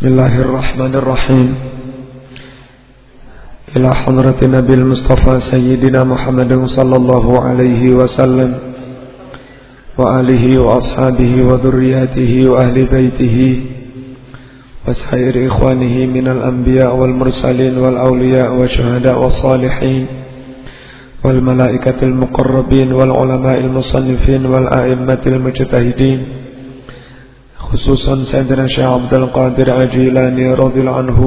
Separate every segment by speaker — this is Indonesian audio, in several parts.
Speaker 1: بسم الله الرحمن الرحيم إلى حضرة نبي المصطفى سيدنا محمد صلى الله عليه وسلم وآله وأصحابه وذرياته وأهل بيته وسائر إخوانه من الأنبياء والمرسلين والأولياء والشهداء والصالحين والملائكة المقربين والعلماء المصنفين والأئمة المجتهدين خصوصا سيدنا الشيخ عبد القادر عجيلاني رضي الله عنه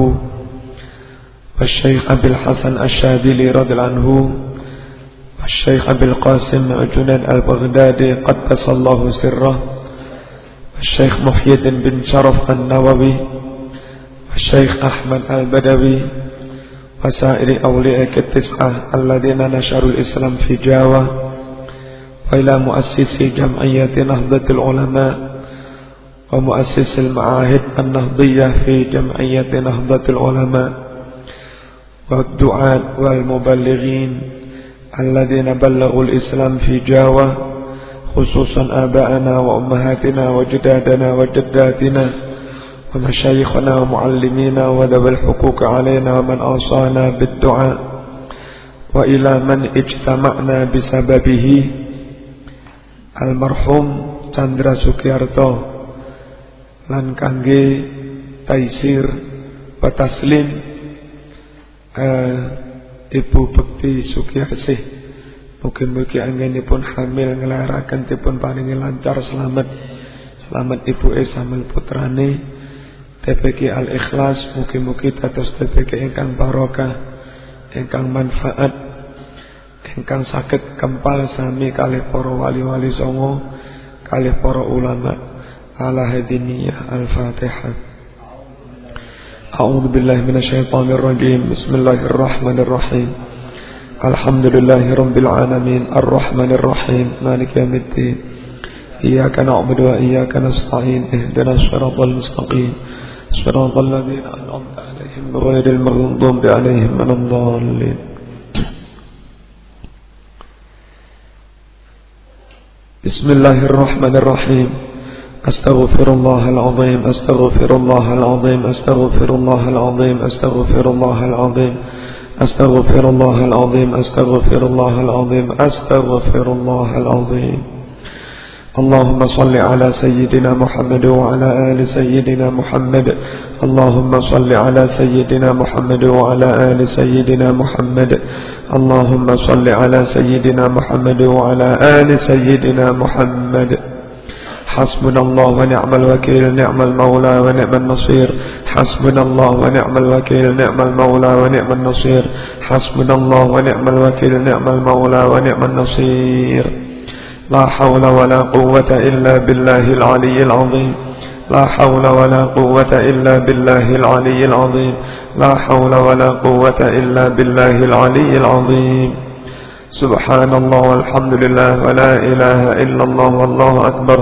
Speaker 1: والشيخ أبي الحسن الشاذلي رضي الله عنه والشيخ أبي القاسم عجنان البغدادي قدس الله سره الشيخ محي الدين بن شرف النووي الشيخ أحمد البدوي وسائر اوليائك التسعة الذين نشروا الإسلام في جاوة وإلى مؤسسي جمعية نهضة العلماء ومؤسس المعاهد النهضية في جمعية نهضة العلماء والدعاة والمبلغين الذين بلغوا الإسلام في جاوة خصوصا آباءنا وأمهاتنا وجدادنا وجداتنا ومشايخنا ومعلمينا وذوي الحقوق علينا ومن أوصانا بالدعاء وإلى من اجتمعنا بسببه المرحوم تندرا سوكيارتو lan kangge taisir pataslim eh, Ibu Bekti Sukiyasih Mungkin-mungkin pun hamil ngelarakan tipun paringi lancar selamat Selamat ibu e putrane TPK Al-Ikhlas Mungkin-mungkin tatus TPK ingkang barokah Ingkang manfaat Engkang sakit kempal sami Kali poro wali-wali songo Kali poro ulama' على هذه النية الفاتحة أعوذ بالله من الشيطان الرجيم بسم الله الرحمن الرحيم الحمد لله رب العالمين الرحمن الرحيم مالك يوم الدين إياك نعبد وإياك نستعين اهدنا الصراط المستقيم صراط الذين أنعمت عليهم غير المغضوب عليهم من الضالين بسم الله الرحمن الرحيم أستغفر الله العظيم أستغفر الله العظيم أستغفر الله العظيم أستغفر الله العظيم أستغفر الله العظيم أستغفر الله العظيم أستغفر الله العظيم اللهم صل على سيدنا محمد وعلى آل سيدنا محمد اللهم صل على سيدنا محمد وعلى آل سيدنا محمد اللهم صل على سيدنا محمد وعلى آل سيدنا محمد حسبنا الله ونعم الوكيل نعم المولى ونعم النصير حسبنا الله ونعم الوكيل نعم المولى ونعم النصير حسبنا الله ونعم الوكيل نعم المولى ونعم النصير لا حول ولا قوة إلا بالله العلي العظيم لا حول ولا قوة إلا بالله العلي العظيم لا حول ولا قوة إلا بالله العلي العظيم سبحان الله والحمد لله ولا إله إلا الله والله أكبر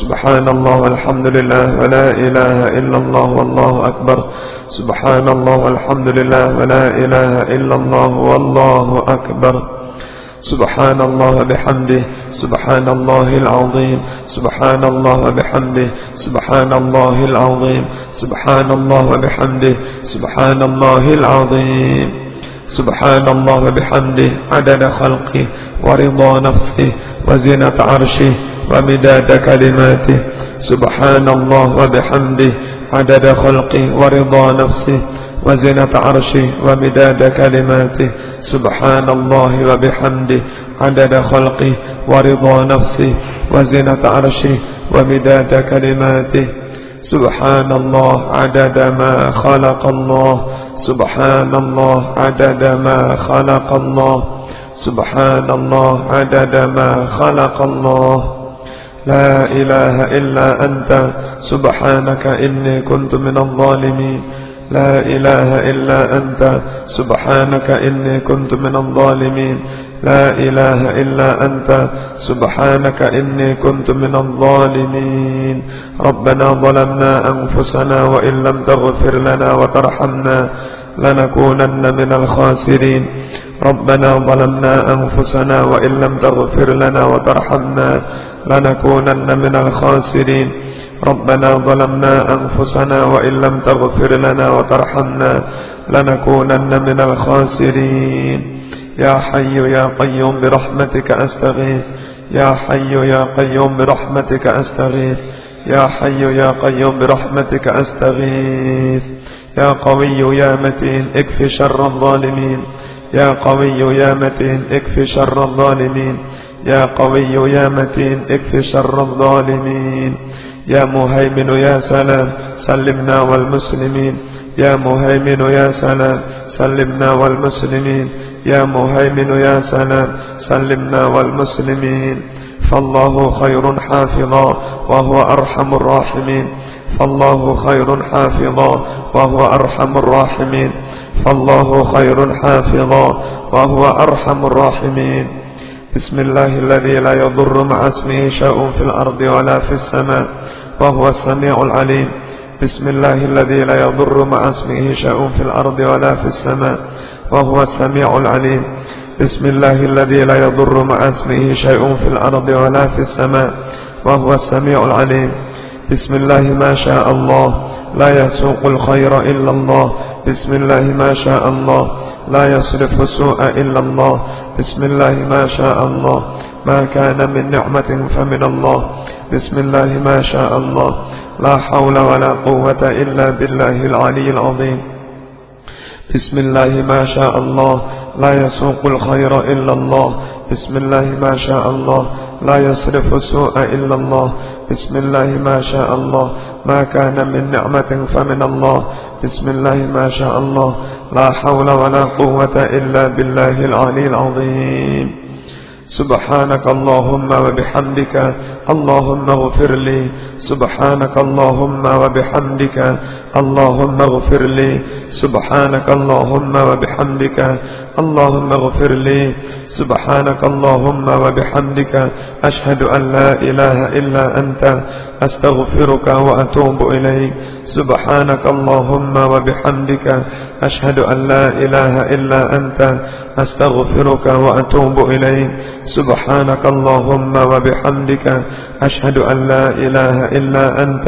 Speaker 1: سبحان الله والحمد لله ولا إله إلا الله والله أكبر سبحان الله والحمد لله ولا إله إلا الله والله أكبر سبحان الله بحمده سبحان الله العظيم سبحان الله بحمده سبحان الله العظيم سبحان الله بحمده سبحان الله العظيم سبحان الله بحمده عدد خلقه ورضا نفسه وزنة عرشه ومداد كلماته سبحان الله وبحمده عدد خلقه ورضا نفسه وزنة عرشه ومداد كلماته سبحان الله وبحمده عدد خلقه ورضا نفسه وزنة عرشه ومداد كلماته سبحان الله عدد ما خلق الله سبحان الله عدد ما خلق الله سبحان الله عدد ما خلق الله لا إله إلا أنت سبحانك إني كنت من الظالمين لا إله إلا أنت سبحانك إني كنت من الظالمين لا إله إلا أنت سبحانك إني كنت من الظالمين ربنا ظلمنا أنفسنا وإن لم تغفر لنا وترحمنا لنكونن من الخاسرين ربنا ظلمنا أنفسنا وإن لم تغفر لنا وترحمنا لنكونن من الخاسرين ربنا ظلمنا أنفسنا وإن لم تغفر لنا وترحمنا لنكونن من الخاسرين يا حي يا قيوم برحمتك أستغيث يا حي يا قيوم برحمتك أستغيث يا حي يا قيوم برحمتك أستغيث يا قوي يا متين اكف شر الظالمين يا قوي يا متين اكف شر الظالمين يا قوي يا متين اكف شر الظالمين يا مهيمن يا سلام سلمنا والمسلمين يا مهيمن يا سلام سلمنا والمسلمين يا مهيمن يا سلام سلمنا والمسلمين فالله خير حافظا وهو أرحم الراحمين فالله خير حافظا وهو أرحم الراحمين فالله خير حافظا وهو أرحم الراحمين بسم الله الذي لا يضر مع اسمه شيء في الأرض ولا في السماء وهو السميع العليم بسم الله الذي لا يضر مع اسمه شيء في الأرض ولا في السماء وهو السميع العليم بسم الله الذي لا يضر مع اسمه شيء في الأرض ولا في السماء وهو السميع العليم بسم الله ما شاء الله لا يسوق الخير إلا الله بسم الله ما شاء الله لا يصرف السوء إلا الله بسم الله ما شاء الله ما كان من نعمة فمن الله بسم الله ما شاء الله لا حول ولا قوة إلا بالله العلي العظيم بسم الله ما شاء الله لا يسوق الخير إلا الله بسم الله ما شاء الله لا يصرف السوء إلا الله بسم الله ما شاء الله ما كان من نعمة فمن الله بسم الله ما شاء الله لا حول ولا قوة إلا بالله العلي العظيم سبحانك اللهم وبحمدك اللهم اغفر لي سبحانك اللهم وبحمدك اللهم اغفر لي سبحانك اللهم وبحمدك اللهم اغفر لي سبحانك اللهم وبحمدك أشهد أن لا إله إلا أنت أستغفرك وأتوب إليك سبحانك اللهم وبحمدك أشهد أن لا إله إلا أنت أستغفرك وأتوب إليك سبحانك اللهم وبحمدك أشهد أن لا إله إلا أنت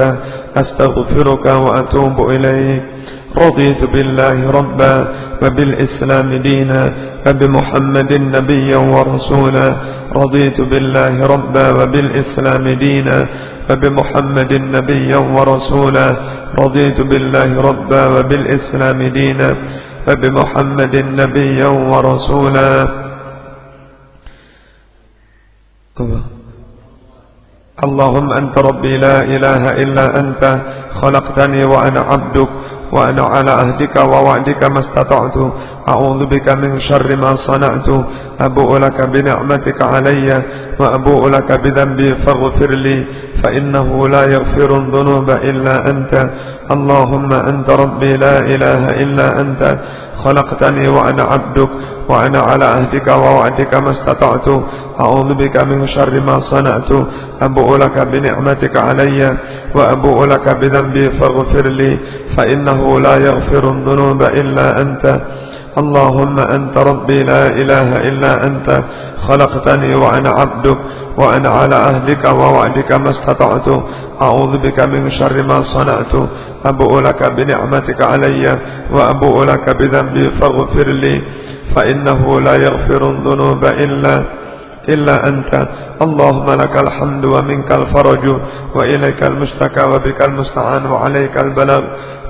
Speaker 1: أستغفرك وأتوب أحب إليك رضيت بالله ربا وبالإسلام دينا وبمحمد نبيا ورسولا رضيت بالله ربا وبالإسلام دينا وبمحمد نبيا ورسولا رضيت بالله ربا وبالإسلام دينا وبمحمد نبيا ورسولا اللهم أنت ربي لا إله إلا أنت خلقتني وأنا عبدك وأنا على أهدك ووعدك ما استطعت أعوذ بك من شر ما صنعت أبوء لك بنعمتك علي وأبوء لك بذنبي فاغفر لي فإنه لا يغفر الذنوب إلا أنت اللهم أنت ربي لا إله إلا أنت خلقتني وأنا عبدك وأنا على عهدك ووعدك ما استطعت أعوذ بك من شر ما صنعت أبوء لك بنعمتك علي وأبوء لك بذنبي فاغفر لي فإنه لا يغفر الذنوب إلا أنت اللهم أنت ربي لا إله إلا أنت خلقتني وأنا عبدك وأنا على أهلك ووعدك ما استطعت أعوذ بك من شر ما صنعت أبوء لك بنعمتك علي وأبوء لك بذنبي فاغفر لي فإنه لا يغفر الذنوب إلا إلا أنت اللهم لك الحمد ومنك الفرج وإليك المشتكى وبك المستعان وعليك البلغ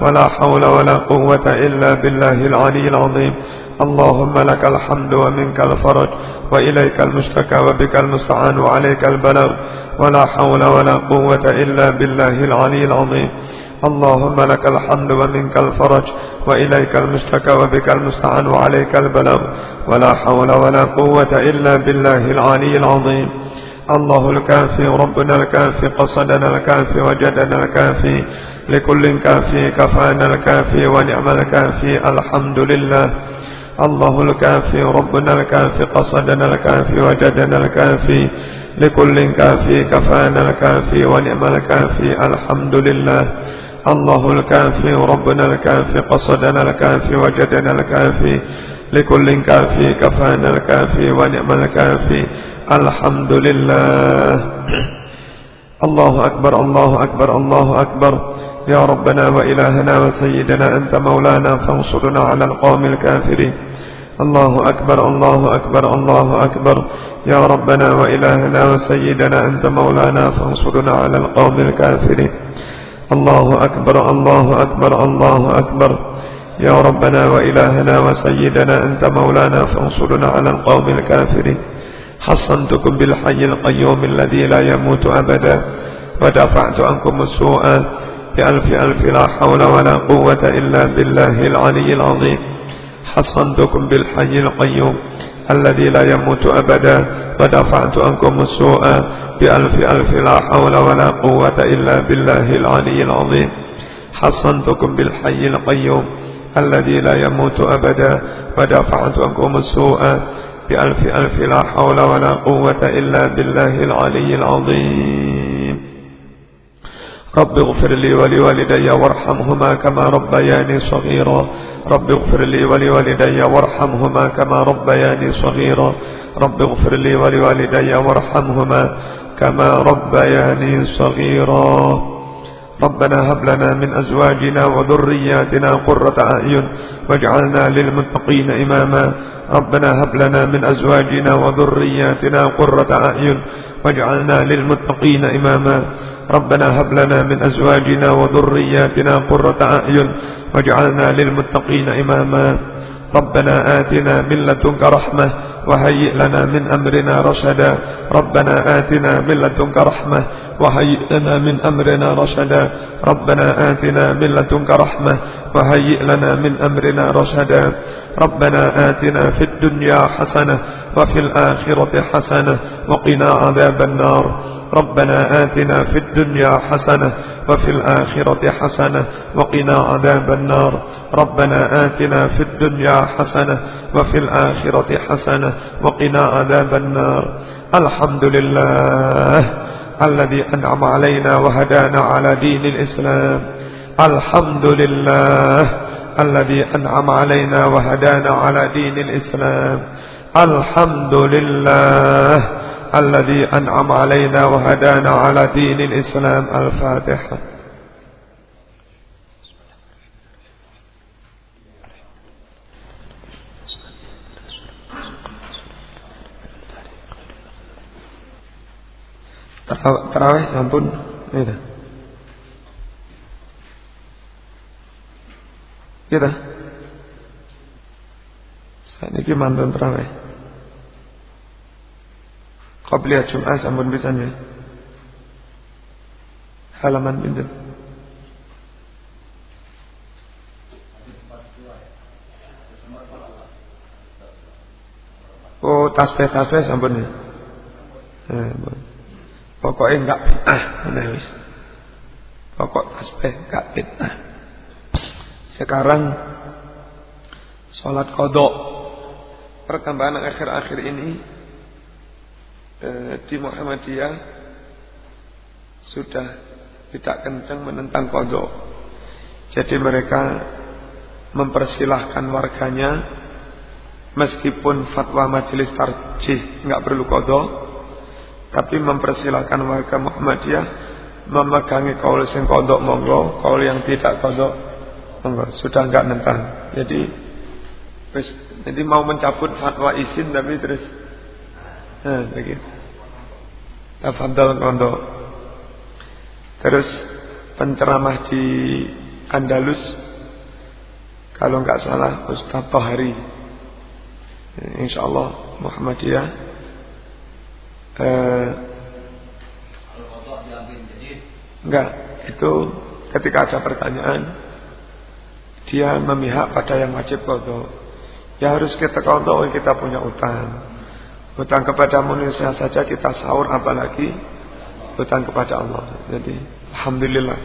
Speaker 1: ولا حول ولا قوة إلا بالله العلي العظيم اللهم لك الحمد ومنك الفرج وإليك المشتكى وبك المستعان وعليك البلغ ولا حول ولا قوة إلا بالله العلي العظيم اللهم لك الحمد ومنك الفرج وإليك المشتكى وبك المستعان وعليك البلغ ولا حول ولا قوة إلا بالله العلي العظيم الله الكافي ربنا الكافي قصدنا الكافي وجدنا الكافي لكل كافي كفانا الكافي ونعم الكافي الحمد لله الله الكافي ربنا الكافي قصدنا الكافي وجدنا الكافي لكل كافي كفانا الكافي ونعم الكافي الحمد لله الله الكافي ربنا الكافي قصدنا الكافي وجدنا الكافي لكل كافي كفانا الكافي ونعم الكافي الحمد لله الله أكبر الله أكبر الله أكبر يا ربنا وإلهنا وسيدنا أنت مولانا فانصرنا على القوم الكافرين الله أكبر الله أكبر الله أكبر يا ربنا وإلهنا وسيدنا أنت مولانا فانصرنا على القوم الكافرين الله أكبر الله أكبر الله أكبر يا ربنا وإلهنا وسيدنا أنت مولانا فانصرنا على القوم الكافرين حصنتكم بالحي القيوم الذي لا يموت أبدا ودفعت عنكم السوء بألف ألف لا حول ولا قوة إلا بالله العلي العظيم حصنتكم بالحي القيوم الذي لا يموت أبدا ودفعت عنكم السوء بألف ألف لا حول ولا قوة إلا بالله العلي العظيم حصنتكم بالحي القيوم الذي لا يموت أبدا ودفعت عنكم السوء بألف ألف لا حول ولا قوة إلا بالله العلي
Speaker 2: العظيم
Speaker 1: رب اغفر لي ولوالدي وارحمهما كما ربياني صغيرا رب اغفر لي ولوالدي وارحمهما كما ربياني صغيرا رب اغفر لي ولوالدي وارحمهما كما ربياني صغيرا ربنا هب لنا من أزواجنا وذرياتنا قرة أعين واجعلنا للمتقين إماما ربنا هب لنا من أزواجنا وذرياتنا قرة أعين واجعلنا للمتقين إماما ربنا هب لنا من أزواجنا وذرياتنا قرة أعين واجعلنا للمتقين إماما ربنا آتنا من لدنك رحمة وهيئ لنا من أمرنا رشدا ربنا آتنا من لدنك رحمة وهيئ لنا من أمرنا رشدا ربنا آتنا من لدنك رحمة وهيئ لنا من أمرنا رشدا ربنا آتنا في الدنيا حسنة وفي الآخرة حسنة وقنا عذاب النار ربنا آتنا في الدنيا حسنة وفي الآخرة حسنة وقنا عذاب النار ربنا آتنا في الدنيا حسنة وفي الآخرة حسنة وقنا عذاب النار الحمد لله الذي أنعم علينا وهدانا على دين الإسلام الحمد لله الذي أنعم علينا وهدانا على دين الإسلام الحمد لله الذي أنعم علينا وهدانا على دين الإسلام الفاتحة Terawih sampun Gitu Gitu Saya ini mantan terawih Qabliyah Jum'ah sampun pisan ya. Halaman pinten? Oh, tasbih-tasbih sampun ya. Eh, pokoknya enggak fitnah menulis Pokok tasbih enggak fitnah Sekarang sholat kodok perkembangan akhir-akhir ini di eh, Muhammadiyah sudah tidak kencang menentang kodok. Jadi mereka mempersilahkan warganya meskipun fatwa majelis tarjih nggak perlu kodok, tapi mempersilahkan warga Muhammadiyah memegangi kaul sing kodok monggo, kaul yang tidak kodok monggo sudah nggak nentang. Jadi jadi mau mencabut fatwa izin tapi terus Nah, begitu. Tafadhal Rondo. Terus penceramah di Andalus kalau nggak salah Ustaz Tohari. Insya Allah Muhammadiyah. Eh, enggak, itu ketika ada pertanyaan dia memihak pada yang wajib kodok. Ya harus kita kodok kita punya utang. Hutang kepada manusia saja kita sahur apalagi hutang kepada Allah. Jadi alhamdulillah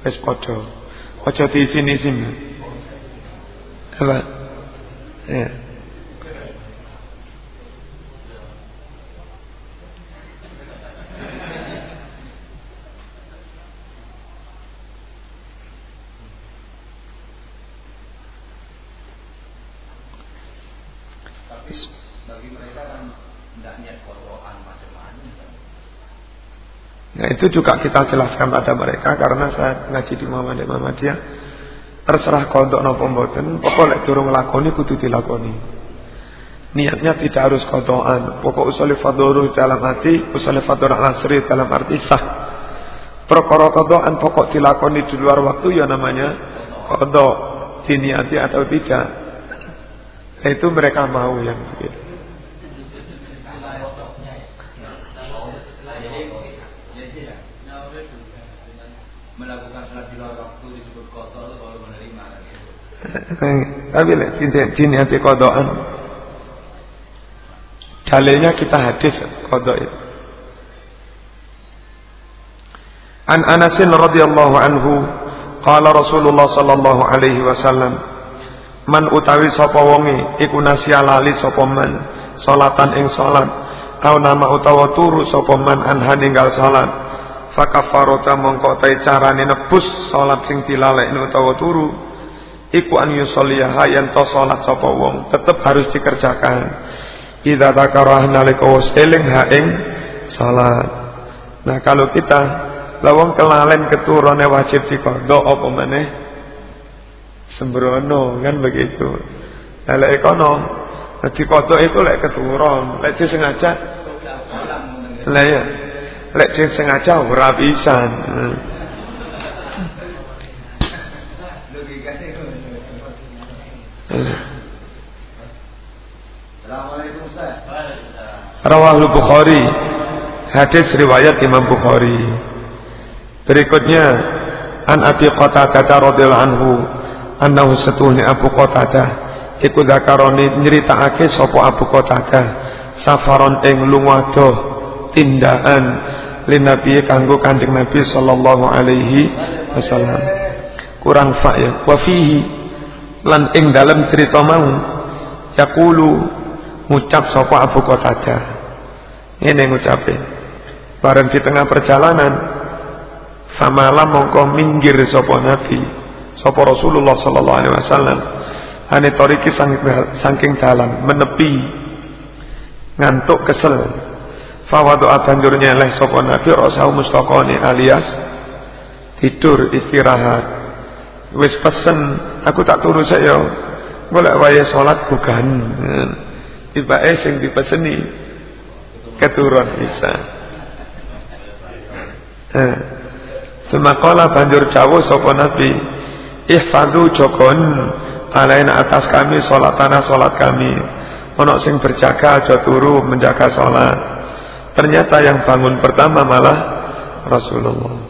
Speaker 1: wis padha. Aja sini sini,
Speaker 2: Apa? Ya.
Speaker 1: Nah itu juga kita jelaskan pada mereka karena saya ngaji di Muhammadiyah Muhammadiyah terserah kodok nopo mboten pokok turun lakoni kudu dilakoni niatnya tidak harus kodokan pokok usali fadoru dalam hati usali faduru asri dalam arti sah perkara kodokan pokok dilakoni di luar waktu ya namanya kodok diniati atau tidak nah, itu mereka mau yang begitu Tapi jin anti kodoan. Dalilnya kita hadis kodok itu. An Anasin radhiyallahu anhu Kala Rasulullah sallallahu alaihi wasallam man utawi sapa wonge iku nasya lali sapa man salatan ing salat tau nama utawa turu sapa man anha ninggal salat fakafarota mongko te carane nebus salat sing dilalekno utawa turu iku an yusalliha yang to salat sapa wong tetep harus dikerjakan idza takarah nalika wis eling ha ing salat nah kalau kita lawang kelalen keturune wajib dikodok apa meneh sembrono kan begitu nah lek kono dikodok itu lek keturun lek sengaja
Speaker 2: iya. lek ya lek sengaja ora pisan hmm. Rawahul Bukhari Hadis riwayat
Speaker 1: Imam Bukhari Berikutnya An Abi Qatadah radhiyallahu anhu annahu setuhni Abu Qatadah iku zakarone nyritakake sapa Abu Qatadah safaron ing lunga tindakan nabi kanggo kanjeng Nabi sallallahu alaihi wasallam kurang fa ya wa fihi lan ing dalam cerita mau yakulu ngucap sapa Abu Qatadah ngene ngucape bareng di tengah perjalanan famala mongko minggir sapa Nabi sapa Rasulullah sallallahu alaihi wasallam ane toriki saking dalan menepi ngantuk kesel fawadu atanjurnya nyeleh sapa Nabi rasau mustaqani alias tidur istirahat wis pesen Aku tak turu saya. Golek wae salat bukan. Tibake sing dipeseni keturun bisa. Eh, Semakola banjur jauh sopo nabi Ihfadu jokon Alain atas kami Solat tanah solat kami Onok sing berjaga aja turu Menjaga solat Ternyata yang bangun pertama malah Rasulullah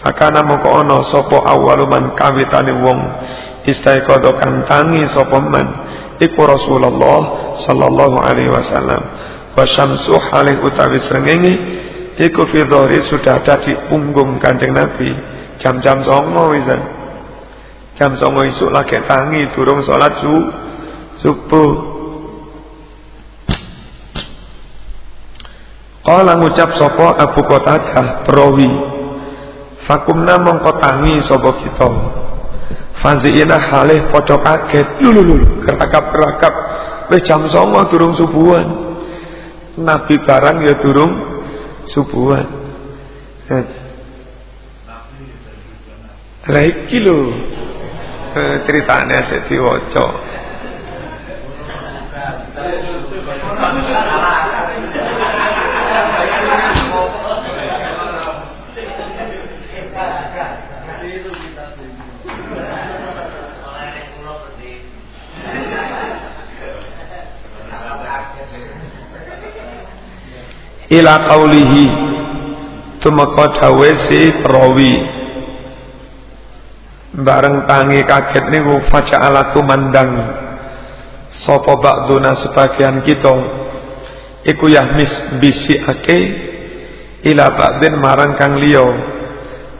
Speaker 1: Fakana moko ono sopo awaluman kawitane wong istai kang tangi sapa man iku Rasulullah sallallahu alaihi wasallam. Wa syamsu halih utawi srengenge iku sudah ada di punggung Kanjeng Nabi jam-jam songo wisan. Jam songo isu lagi tangi durung salat su subuh. Qala ngucap sopo Abu Qatadah perawi Fakumna mengkotangi sobo kita Faziina halih podo kaget Lululul kerakap-kerakap Weh jam songo durung subuhan Nabi barang ya durung subuhan eh. Lah iki lho eh, Ceritanya sik diwaca ila qawlihi tumeka dawe si perawi bareng tangi kaget niku faja'ala mandang sapa ba'duna sebagian kita iku yahmis ake ila ba'din marang kang liya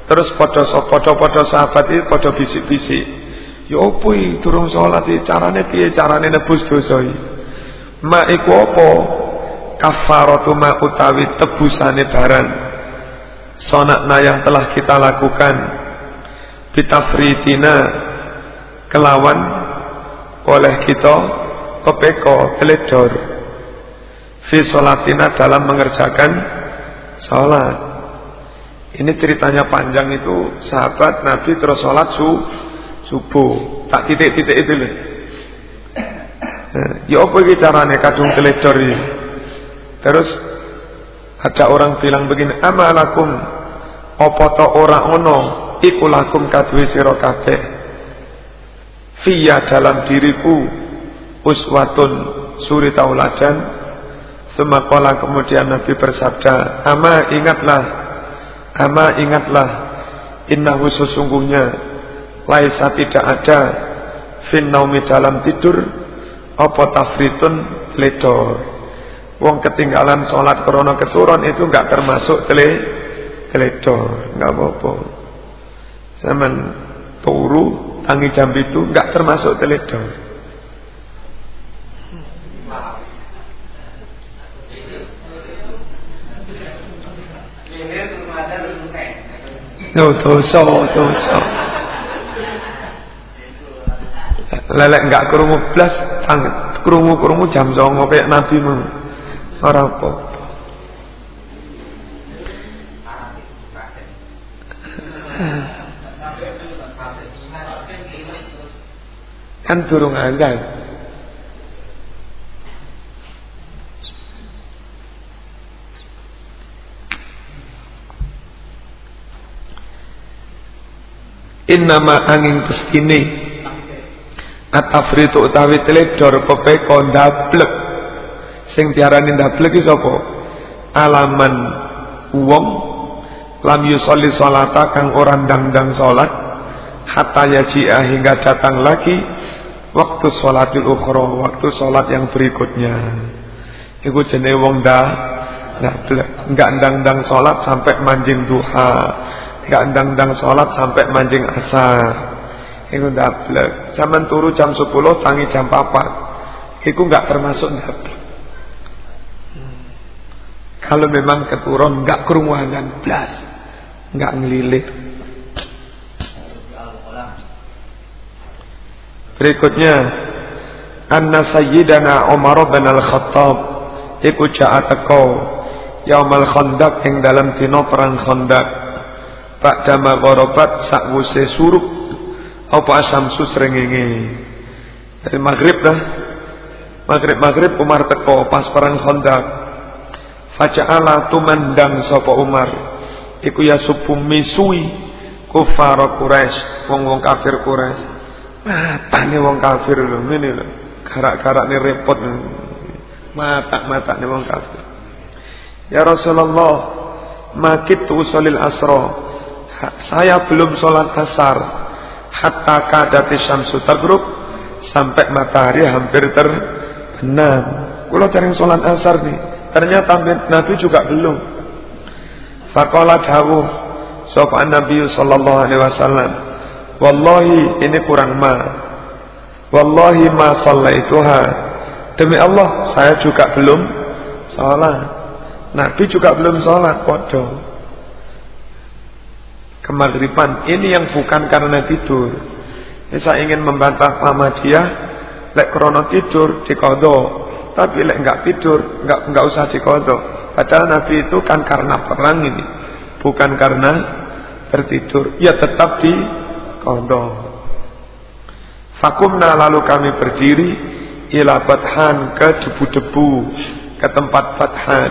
Speaker 1: terus padha padha-padha sahabat iki padha bisik-bisik ya opo durung salat iki carane piye carane nebus dosa iki mak iku apa kafaratu ma utawi tebusane barang sonakna yang telah kita lakukan bitafritina kelawan oleh kita kepeko teledor fi dalam mengerjakan sholat ini ceritanya panjang itu sahabat Nabi terus sholat su, subuh tak titik-titik itu loh. Nah, ya apa ini carane kadung teledor ini Terus ada orang bilang begini, amalakum opo to ora ono iku lakum kaduwe sira kabeh. Fiya dalam diriku uswatun suri tauladan. Semakola kemudian Nabi bersabda, ama ingatlah, ama ingatlah, innahu sesungguhnya laisa tidak ada fin naumi dalam tidur apa tafritun ledor Wong ketinggalan sholat krono keturun itu nggak termasuk tele teledor, nggak apa-apa. Zaman turu tangi jam itu nggak termasuk teledor.
Speaker 2: No dosa, dosa.
Speaker 1: Lelek nggak kerungu belas, kerungu kerungu jam songo kayak nabi mu orang apa. Kan turun durung in nama angin kesini Atafri tu utawi teledor pepe kondablek Sing diarani ndablek iki sapa? Alaman wong lam yusolli salata kang ora ndang-ndang salat hatta yaji'a hingga datang lagi waktu salatil ukhra, waktu salat yang berikutnya. Iku jenenge wong dah enggak ndang-ndang salat sampai manjing duha, enggak ndang-ndang salat sampai manjing asar. Iku ndak Saman turu jam 10 tangi jam 4. Iku enggak termasuk ndak kalau memang keturun nggak kerumunan blas, nggak ngelilit. Berikutnya Anna Sayyidana Umar bin Al-Khattab Iku ja'atako Yaumal khondak yang dalam dino perang Pak Ba'dama gorobat suruk suruh Apa asamsu rengenge Dari maghrib dah Maghrib-maghrib Umar teko pas perang khondak Faja'ala tumandang sopo Umar iku ya supu misui kufara Quraisy, wong-wong kafir Quraisy. Matane wong kafir lho ngene karak-karak garakne repot. Mata-matane wong kafir. Ya Rasulullah, makit usolil asro Saya belum sholat asar Hatta kadati syamsu grup Sampai matahari hampir terbenam kalau cari sholat asar nih Ternyata Nabi juga belum. Fakola dawuh sopan Nabi Sallallahu Alaihi Wasallam. Wallahi ini kurang ma. Wallahi ma sallaituha. Demi Allah saya juga belum sholat. Nabi juga belum sholat. Kodoh. Kemagriban ini yang bukan karena tidur. Ini saya ingin membantah Muhammadiyah. Lek krono tidur dikodok tapi lek nggak tidur, nggak nggak usah dikodok. Padahal Nabi itu kan karena perang ini, bukan karena tertidur. Ya tetap di dikodok. Fakumna lalu kami berdiri ila fathan ke debu-debu ke tempat fathan.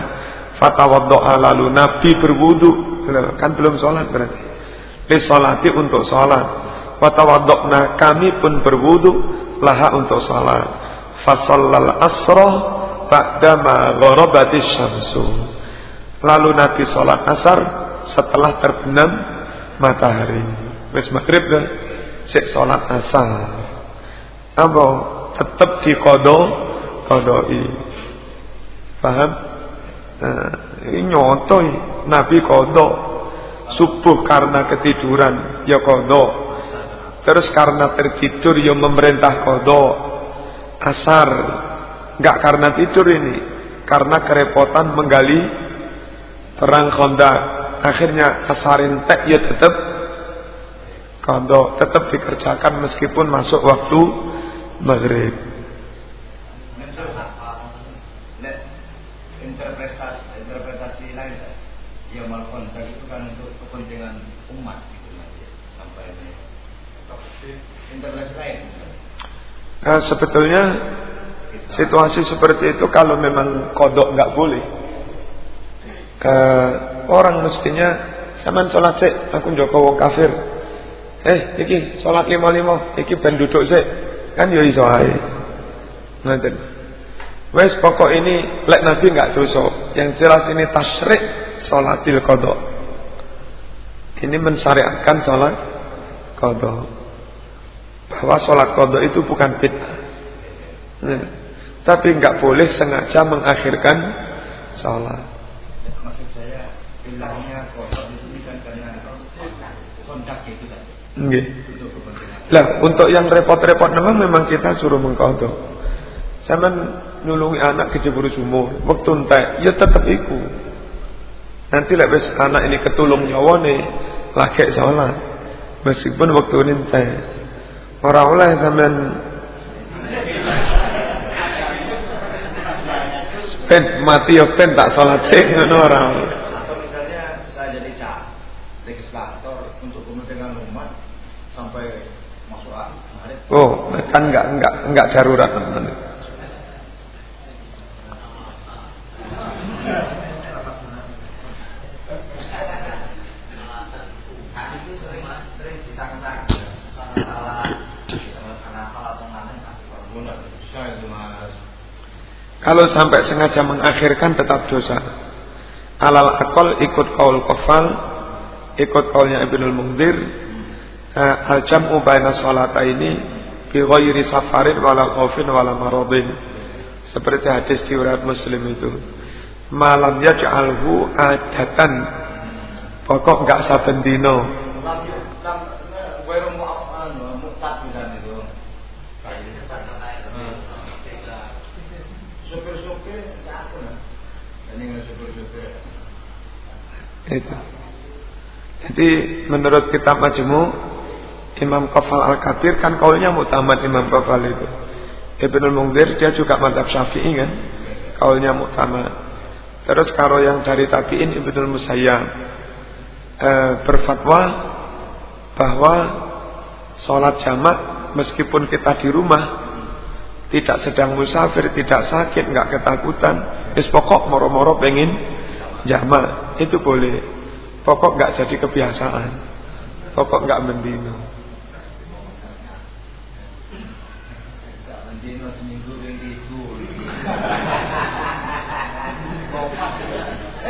Speaker 1: Fatawaddoa lalu Nabi berwudu. Kan belum sholat berarti. Lisolati untuk sholat. Fatawaddokna kami pun berwudu laha untuk sholat fasallal asra ba'dama gharabatis syamsu lalu nabi sholat asar setelah terbenam matahari wis maghrib kan sik sholat asar apa di kodo, kodoi paham nah, ini nyotoi nabi kodo subuh karena ketiduran ya kodo terus karena tertidur ya memerintah kodo asar. nggak karena tidur ini, karena kerepotan menggali terang kondak. Akhirnya asarin tek ya tetap kondo tetap dikerjakan meskipun masuk waktu maghrib.
Speaker 2: interpretasi interpretasi lain ya mal Tadi itu kan untuk kepentingan umat gitu nanti ya. sampai interpretasi lain
Speaker 1: Nah, sebetulnya situasi seperti itu kalau memang kodok nggak boleh, eh, orang mestinya zaman sholat sih, aku joko wong kafir. Eh, iki sholat lima lima, iki ben duduk sih, kan yoi ya iso Nanti, wes pokok ini lek nabi nggak dosa, yang jelas ini tasrik sholatil kodok. Ini mensyariatkan sholat kodok bahwa sholat qadha itu bukan fitnah Hmm. tapi nggak boleh sengaja mengakhirkan sholat.
Speaker 2: Maksud saya bilangnya itu karena kontak itu Okay. Lah untuk yang repot-repot
Speaker 1: memang memang kita suruh mengkodok. Saya nulungi anak kejebur sumur, waktu entek, ya tetap iku. Nanti lek anak ini ketulung nyawane lagek sholat Meskipun waktu entek. Ora oleh sampean
Speaker 2: pen mati ya pen tak salat sik ngono ora. Atau misalnya saya jadi cak legislator untuk kepentingan umat sampai masuk akhir. Oh, kan enggak enggak enggak darurat teman-teman. Kalau sampai sengaja
Speaker 1: mengakhirkan tetap dosa. Alal akol ikut kaul kofal, ikut kaulnya Ibnul Mungdir. Uh, eh, al jam'u baina salata ini bi ghairi safarin wala khaufin wala maradin. Seperti hadis di riwayat Muslim itu. Malam ja'alhu adatan.
Speaker 2: Pokok enggak saben dino
Speaker 1: Itu. Jadi menurut kitab Majmu Imam Kafal Al-Kabir kan kaulnya mutamad Imam Qafal itu. Ibnu Mungdir dia juga mantap Syafi'i kan. Kaulnya mutamad. Terus kalau yang dari tabi'in Ibnu Musayyab e, berfatwa bahwa sholat jamak meskipun kita di rumah tidak sedang musafir, tidak sakit, nggak ketakutan, is pokok moro-moro pengen jama itu boleh pokok nggak jadi kebiasaan pokok nggak mendino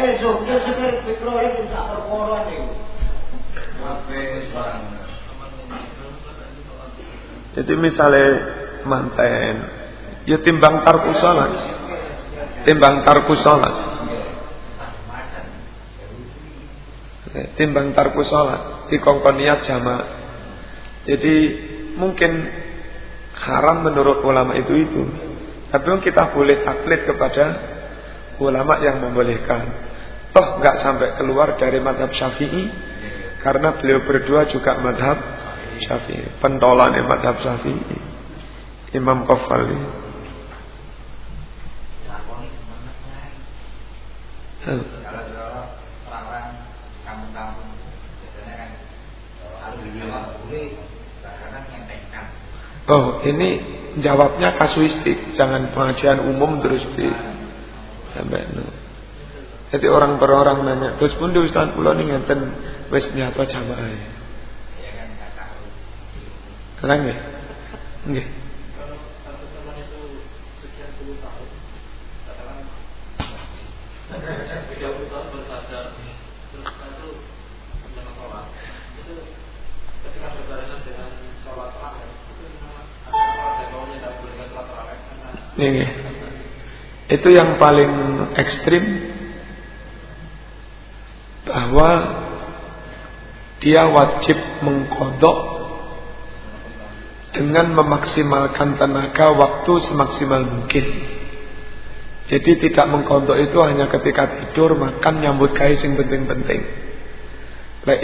Speaker 1: eh, Jadi misalnya manten, ya timbang tarku salat,
Speaker 2: timbang tarku salat.
Speaker 1: timbang tarku sholat di niat jamaah. jadi mungkin haram menurut ulama itu itu tapi kita boleh taklid kepada ulama yang membolehkan toh nggak sampai keluar dari madhab syafi'i karena beliau berdua juga madhab syafi'i pentolan madhab syafi'i Imam Qafali hmm. Oh ini jawabnya kasuistik, jangan pengajian umum terus di sampai nu. Jadi orang per orang nanya, terus pun di Ustaz kula ning ngenten wis nyapa jamaah.
Speaker 2: Ya kan
Speaker 1: tak Ini, itu yang paling ekstrim bahwa dia wajib mengkodok dengan memaksimalkan tenaga waktu semaksimal mungkin. Jadi tidak mengkodok itu hanya ketika tidur, makan, nyambut gawe Yang penting-penting.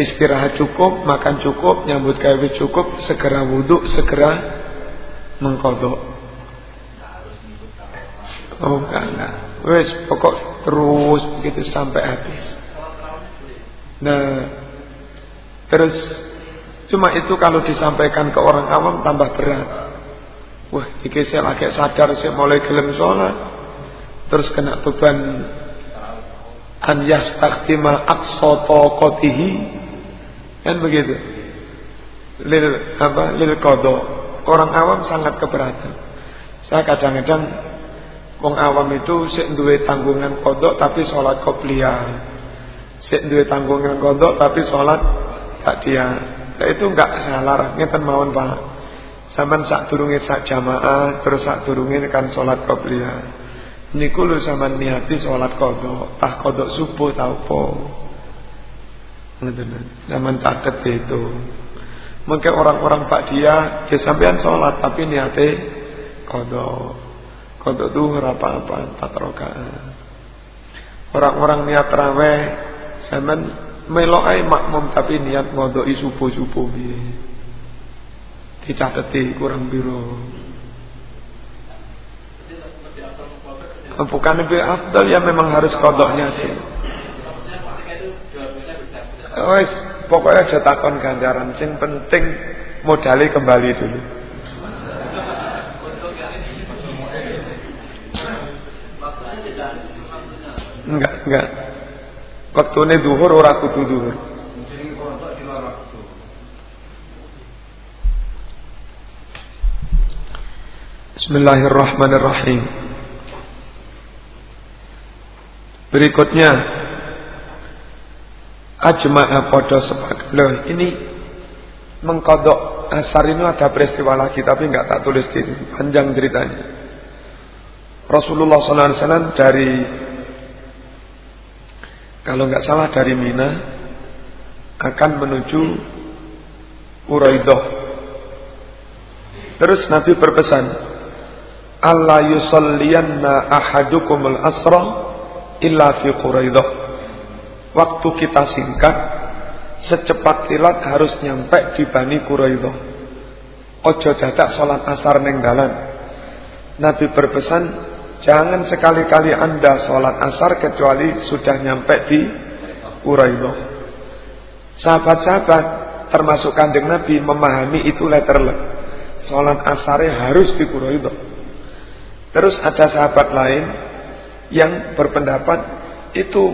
Speaker 1: istirahat cukup, makan cukup, nyambut gawe cukup, segera wudhu, segera mengkodok. Oh enggak enggak. Wes pokok terus begitu sampai habis. Nah, terus cuma itu kalau disampaikan ke orang awam tambah berat. Wah, iki saya lagi sadar saya mulai gelem sholat. Terus kena beban an yastaktimal aqsa taqatihi. Kan begitu. Lil apa? Lil qada. Orang awam sangat keberatan. Saya kadang-kadang Wong awam itu sik duwe tanggungan kodok tapi sholat qobliyah. Sik duwe tanggungan kodok tapi sholat ba'diyah. Lah itu enggak salah, ngeten mawon Pak. Saman sak durunge sak jamaah, terus sak durunge kan sholat qobliyah. Niku lu sampean niati sholat kodok, tah kodok subuh tau po. Ngeten. Saman caket itu. Mungkin orang-orang Pak dia, ya sampean sholat tapi niate kodok kodok duhur apa-apa empat rokaat Orang-orang niat raweh zaman melokai makmum tapi niat ngodoi subuh subuh biye. Dicateti kurang biru.
Speaker 2: Bukan lebih abdul ya memang harus kodoknya sih. Oh,
Speaker 1: pokoknya jatakan ganjaran. Sing penting modali kembali dulu.
Speaker 2: Enggak, enggak. ini duhur ora kudu duhur.
Speaker 1: Bismillahirrahmanirrahim. Berikutnya ajma'a pada sepakat. Loh, ini mengkodok asar ini ada peristiwa lagi tapi nggak tak tulis di panjang ceritanya. Rasulullah SAW dari kalau nggak salah dari Mina akan menuju Uraidah. Terus Nabi berpesan, Allah yusalliyanna ahadukumul asra illa fi Quraidah. Waktu kita singkat, secepat kilat harus nyampe di Bani Quraidah. Ojo dadak salat asar neng dalan. Nabi berpesan, Jangan sekali-kali Anda sholat asar kecuali sudah nyampe di Uraino. Sahabat-sahabat termasuk kanjeng Nabi memahami itu letterlet. Sholat asarnya harus di Uraino. Terus ada sahabat lain yang berpendapat itu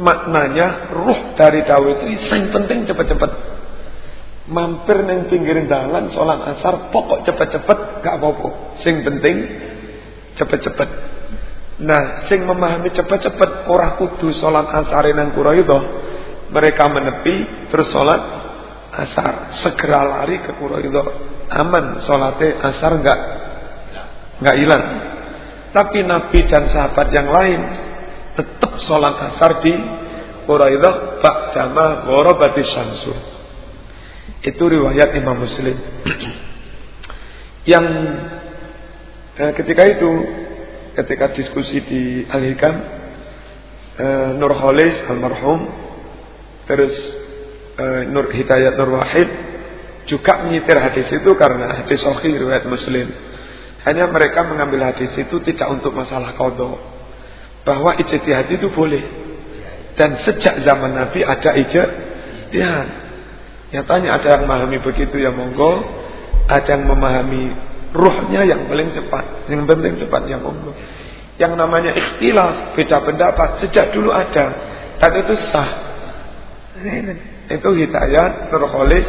Speaker 1: maknanya ruh dari Dawud itu yang penting cepat-cepat mampir neng pinggirin dalan sholat asar pokok cepat-cepat gak apa-apa sing penting cepat-cepat. Nah, sing memahami cepat-cepat orang kudu asar asare nang itu, Mereka menepi terus solat asar, segera lari ke itu Aman solatnya asar enggak enggak hilang. Tapi Nabi dan sahabat yang lain tetap sholat asar di pak jama Ghorobati sansu. Itu riwayat Imam Muslim Yang Nah, ketika itu ketika diskusi di Al-Hikam eh, Nur Khalis almarhum terus eh, Nur Hidayat Nur Wahid juga menyitir hadis itu karena hadis sahih riwayat Muslim. Hanya mereka mengambil hadis itu tidak untuk masalah kodok. Bahwa ijtihad itu boleh. Dan sejak zaman Nabi ada ijtihad. Nyatanya ada yang memahami begitu ya monggo, ada yang memahami Ruhnya yang paling cepat, yang penting cepat yang umum. Yang namanya ikhtilaf, beda pendapat sejak dulu ada dan itu sah. Itu hidayat Nurholis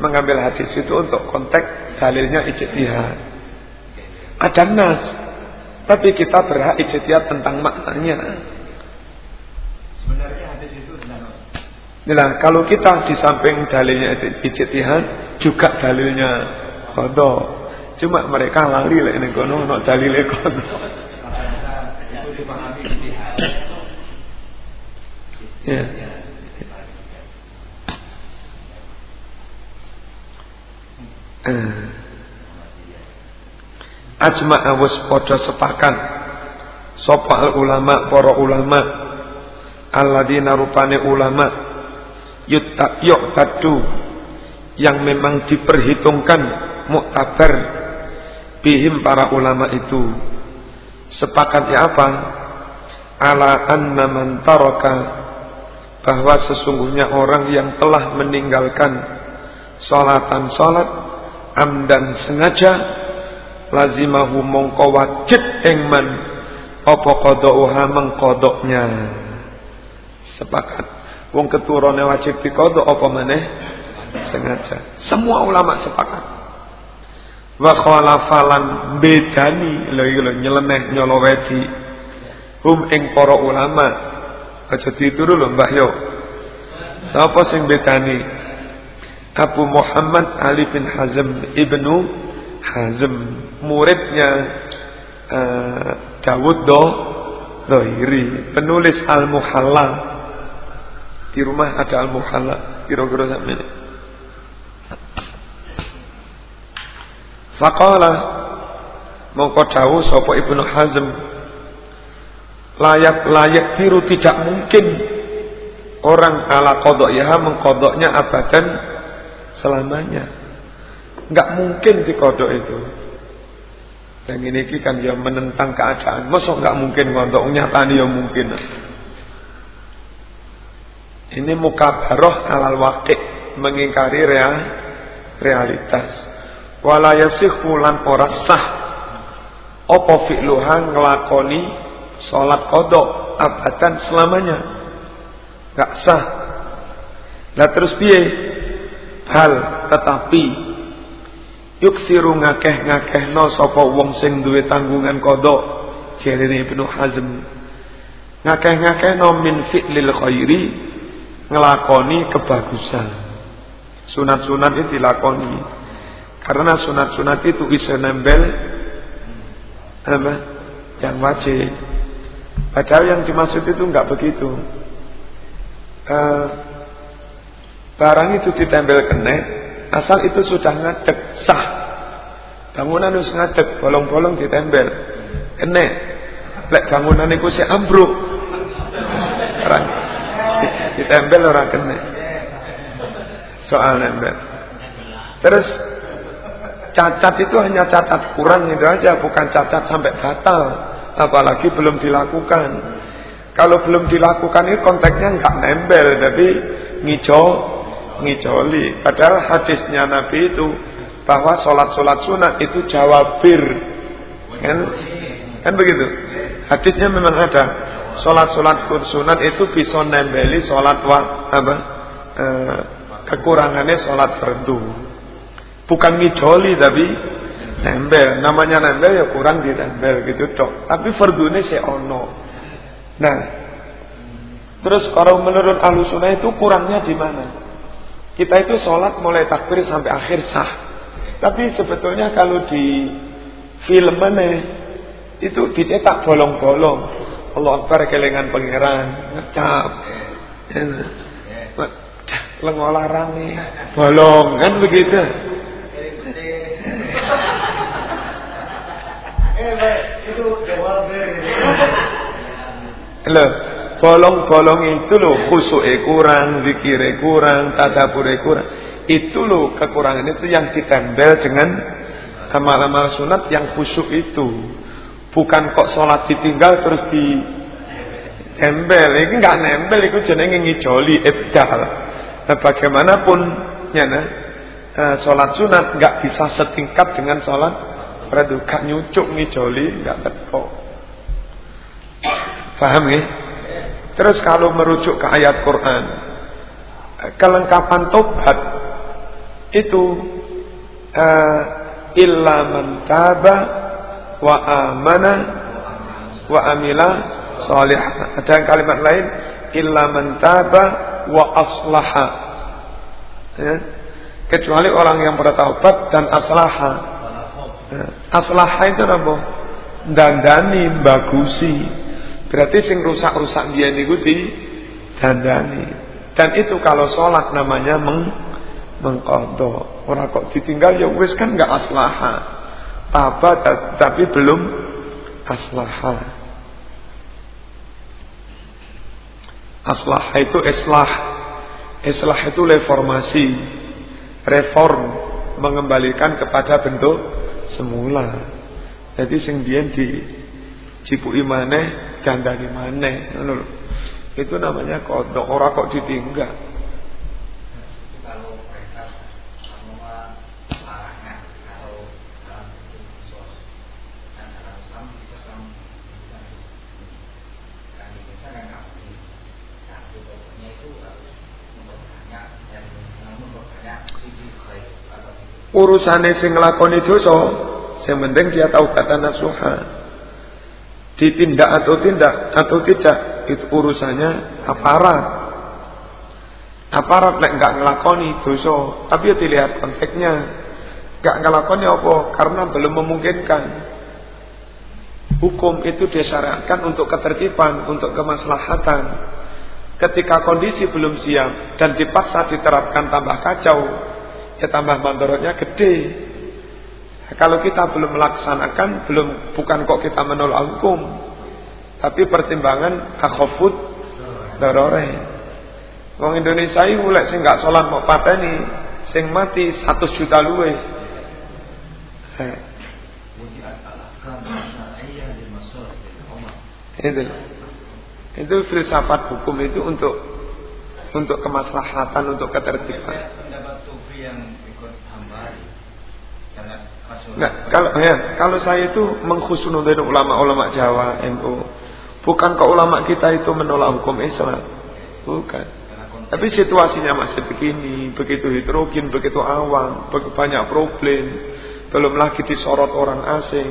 Speaker 1: mengambil hadis itu untuk konteks dalilnya ijtihad. Ada nas,
Speaker 2: tapi kita berhak ijtihad
Speaker 1: tentang maknanya. Sebenarnya Nah, kalau kita di samping dalilnya ijtihad juga dalilnya kodok. Cuma mereka lali lek ning kono ono dalile kono. Ya. Eh. Ajma awus podo sepakan, Sopo al ulama Poro ulama Alladina rupane ulama yuk Yuktadu Yang memang diperhitungkan Muktabar bihim para ulama itu sepakatnya apa? Ala anna man taraka bahwa sesungguhnya orang yang telah meninggalkan salatan salat amdan sengaja lazimahu mongko wajib engman opo apa qada'uha mengkodoknya sepakat wong keturune wajib dikodok apa meneh sengaja semua ulama sepakat wa khalafalan bedani lho iki lho nyeleneh nyoloweti hum ing para ulama aja dituru lho Mbah yo sapa sing bedani Abu Muhammad Ali bin Hazm ibnu Hazm muridnya uh, Dawud do Dohiri penulis Al Muhalla di rumah ada Al Muhalla kira-kira sampe Faqala mongko tahu sapa Ibnu Hazm layak layak tiru tidak mungkin orang ala kodok ya mengkodoknya abadan selamanya. nggak mungkin dikodok itu. Dan ini kan dia ya menentang keadaan. Masa nggak mungkin nyata nyatane ya mungkin. Ini mukabaroh alal wakil mengingkari real, realitas wala yasihhu lan ora sah apa fi'luha nglakoni salat qada abadan selamanya gak sah lah terus piye hal tetapi yuksiru ngakeh no sopo wong sing duwe tanggungan kodok jarene Ibnu Hazm ngakeh no min lil khairi ngelakoni kebagusan sunat-sunat itu dilakoni karena sunat-sunat itu bisa nempel apa? Yang wajib. Padahal yang dimaksud itu enggak begitu. Uh, barang itu ditempel kene, asal itu sudah ngadek sah. Bangunan itu ngadek, bolong-bolong ditempel kene. Lek bangunan itu si ambruk. Orang ditempel orang kene. Soal nempel. Terus Cacat itu hanya cacat kurang itu aja, bukan cacat sampai batal. Apalagi belum dilakukan. Kalau belum dilakukan ini konteksnya nggak nempel, tapi ngijo, ngijoli. Padahal hadisnya Nabi itu bahwa sholat-sholat sunat itu jawabir, kan? Kan begitu. Hadisnya memang ada. Sholat-sholat sunat itu bisa nembeli sholat wa, apa? E, kekurangannya sholat fardu. Bukan ngijoli tapi nembel. Namanya nembel ya kurang di nembel gitu toh. Tapi fardunya si ono. Nah, terus kalau menurut alusuna itu kurangnya di mana? Kita itu sholat mulai takbir sampai akhir sah. Tapi sebetulnya kalau di film mana itu dicetak bolong-bolong. Allah Akbar kelingan pangeran, ngecap. Ya, lengolah rame, bolong kan begitu.
Speaker 2: Eh, kolong itu
Speaker 1: Loh, bolong-bolong itu loh khusuk kurang, zikir kurang, tadabur kurang. Itu loh kekurangan itu yang ditempel dengan amal sunat yang khusyuk itu. Bukan kok sholat ditinggal terus di tempel. Ini enggak nempel, itu jenenge ngijoli ibdal. Nah, bagaimanapun, ya nah, uh, sholat sunat nggak bisa setingkat dengan sholat fardu. Gak nyucuk nih joli, nggak tekok. Faham ya? Terus kalau merujuk ke ayat Quran, eh, kelengkapan tobat itu uh, illa man wa amana wa amila salih. Ada yang kalimat lain illa man wa aslaha. Ya? kecuali orang yang bertaubat dan aslaha. Ya, aslaha itu apa? Dandani, bagusi. Berarti sing rusak-rusak dia di dandani. Dan itu kalau sholat namanya meng mengkodo. Orang kok ditinggal ya wis kan nggak aslaha. Apa tapi belum aslaha. Aslaha itu islah. Islah itu reformasi reform mengembalikan kepada bentuk semula. Jadi sing biyen di cipu maneh gandani maneh Itu namanya kok ora kok ditinggal.
Speaker 2: urusane sing nglakoni dosa
Speaker 1: sing penting dia tahu kata nasuha ditindak atau tindak atau tidak itu urusannya aparat aparat nek nggak ngelakoni dosa tapi ya dilihat konteksnya nggak ngelakoni apa karena belum memungkinkan hukum itu disyariatkan untuk ketertiban untuk kemaslahatan ketika kondisi belum siap dan dipaksa diterapkan tambah kacau ya tambah mandorotnya gede. Kalau kita belum melaksanakan, belum bukan kok kita menolak hukum, tapi pertimbangan akhofut dorore. Wong Indonesia ini mulai sing nggak sholat mau pateni, sing mati satu juta luwe.
Speaker 2: itu itu filsafat hukum
Speaker 1: itu untuk untuk kemaslahatan untuk ketertiban
Speaker 2: yang ikut hamba sangat Nah, kalau ya, kalau
Speaker 1: saya itu mengkhusnudin ulama-ulama Jawa NU, bukan ke ulama kita itu menolak hukum Islam. Bukan. Tapi situasinya masih begini, begitu hidrogen, begitu awam, banyak problem, belum lagi disorot orang asing.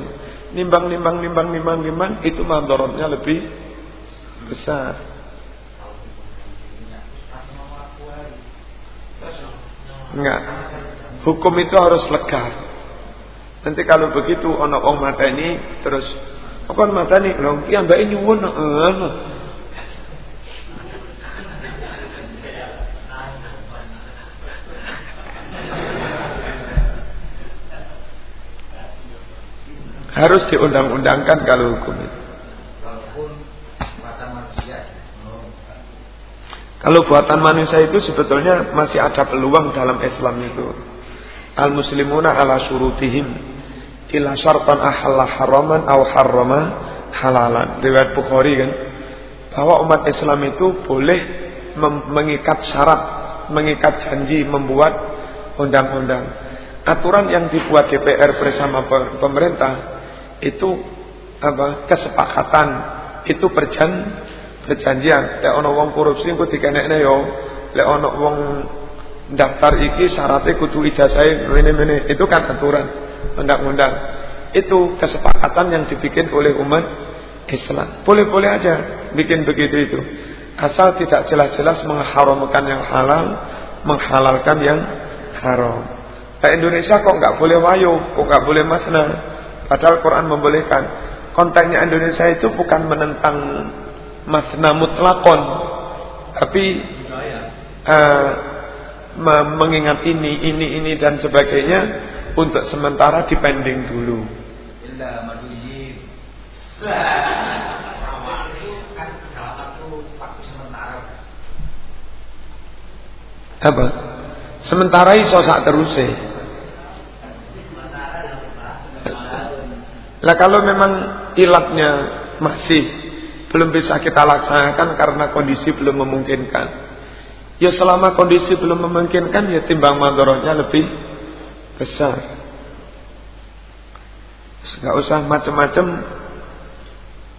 Speaker 1: Nimbang, nimbang, nimbang, nimbang, nimbang, itu mandorotnya lebih besar.
Speaker 2: Enggak. Hukum itu harus legal.
Speaker 1: Nanti kalau begitu ono wong mata ini terus apa mata nih lho yang baik nyuwun eh, Harus diundang-undangkan kalau hukum itu. Kalau buatan manusia itu sebetulnya masih ada peluang dalam Islam itu. Al muslimuna ala surutihim ila syartan ahalla haraman aw harrama halalan. Riwayat Bukhari kan. Bahwa umat Islam itu boleh mengikat syarat, mengikat janji, membuat undang-undang. Aturan yang dibuat DPR bersama pemerintah itu apa? kesepakatan, itu perjanjian perjanjian lek ono wong korupsi engko dikenekne yo lek ono wong daftar iki syaratnya kudu ijazah ini-ini itu kan aturan undang-undang itu kesepakatan yang dibikin oleh umat Islam boleh-boleh aja bikin begitu itu asal tidak jelas-jelas mengharamkan yang halal menghalalkan yang haram nah Indonesia kok nggak boleh wayo kok nggak boleh masna padahal Quran membolehkan kontennya Indonesia itu bukan menentang makna mutlakon tapi uh, mengingat ini ini ini dan sebagainya untuk sementara dipending dulu apa sementara iso sak teruse lah kalau memang ilatnya masih belum bisa kita laksanakan karena kondisi belum memungkinkan. Ya selama kondisi belum memungkinkan ya timbang mandorotnya lebih besar. Gak usah macam-macam.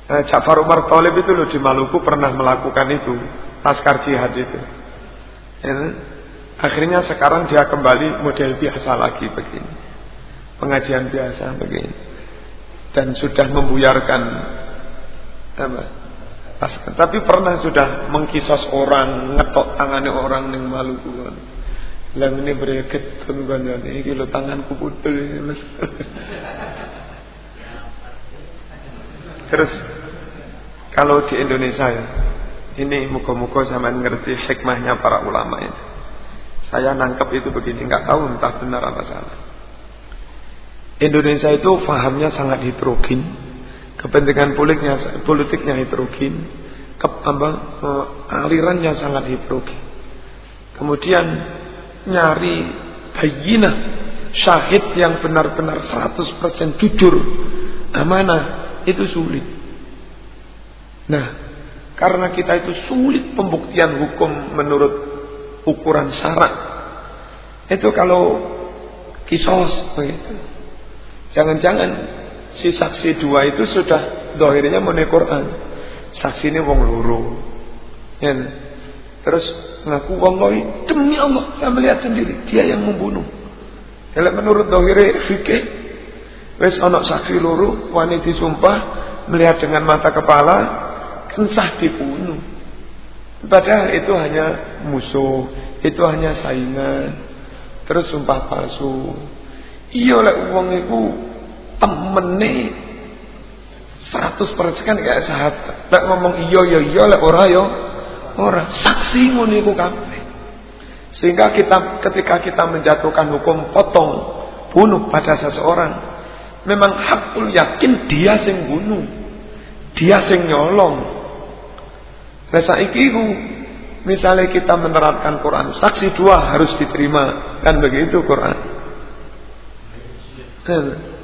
Speaker 1: Eh, Ja'far Umar Talib itu loh di Maluku pernah melakukan itu. taskar jihad itu. Ya, akhirnya sekarang dia kembali model biasa lagi begini. Pengajian biasa begini. Dan sudah membuyarkan apa, tapi pernah sudah mengkisos orang, ngetok tangannya orang yang malu kan. yang ini breget kan ini iki lho putih mas.
Speaker 2: Terus kalau di
Speaker 1: Indonesia ya, ini muka-muka sama ngerti hikmahnya para ulama ini. Saya nangkep itu begini, nggak tahu entah benar apa salah. Indonesia itu fahamnya sangat heterogen, kepentingan politiknya politiknya heterogen ke, apa, eh, alirannya sangat heterogen kemudian nyari bayina syahid yang benar-benar 100% jujur amanah itu sulit nah karena kita itu sulit pembuktian hukum menurut ukuran syarat itu kalau kisos begitu jangan-jangan si saksi dua itu sudah dohirnya muni Quran. Saksi ini wong luruh, Dan ya Terus ngaku wong lori
Speaker 2: demi Allah saya melihat sendiri dia yang
Speaker 1: membunuh. Ya, Kalau menurut dohire fikih wes onok saksi luruh wanita sumpah melihat dengan mata kepala kensah dibunuh. Padahal itu hanya musuh, itu hanya saingan. Terus sumpah palsu. Iya oleh uang itu temene 100% kayak sahabat. Tak ngomong iyo iyo iyo lek ora yo. Iya. ora. Saksi ngono iku kabeh. Sehingga kita ketika kita menjatuhkan hukum potong bunuh pada seseorang, memang hakul yakin dia sing bunuh. Dia sing nyolong. Rasa iki ku misalnya kita menerapkan Quran, saksi dua harus diterima. Kan begitu Quran. Iya.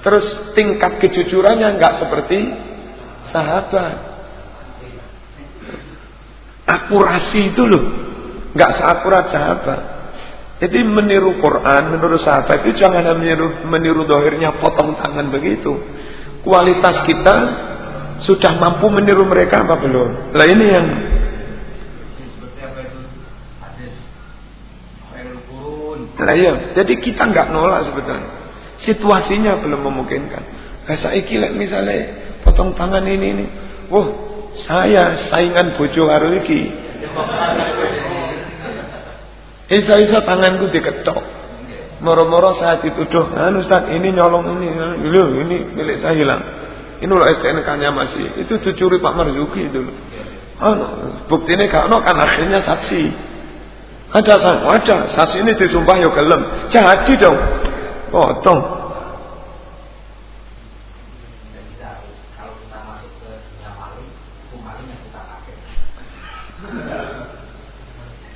Speaker 1: Terus tingkat kejujurannya enggak seperti sahabat. Akurasi itu loh, nggak seakurat sahabat. Jadi meniru Quran, meniru sahabat itu jangan meniru meniru dohirnya potong tangan begitu. Kualitas kita sudah mampu meniru mereka apa belum? Lah ini yang
Speaker 2: Nah, iya. iya jadi
Speaker 1: kita nggak nolak sebetulnya situasinya belum memungkinkan. Nah, saiki misalnya potong tangan ini ini, wah saya saingan bojo karo iki. Isa-isa tanganku diketok. Moro-moro saya dituduh, nah Ustaz ini nyolong ini, ini, ini milik saya hilang. Ini loh STNK-nya masih. Itu dicuri Pak Marzuki itu loh. Anu, bukti ini gak kan akhirnya saksi. Ada sang, ada saksi ini disumpah ya gelem. Jadi dong potong oh,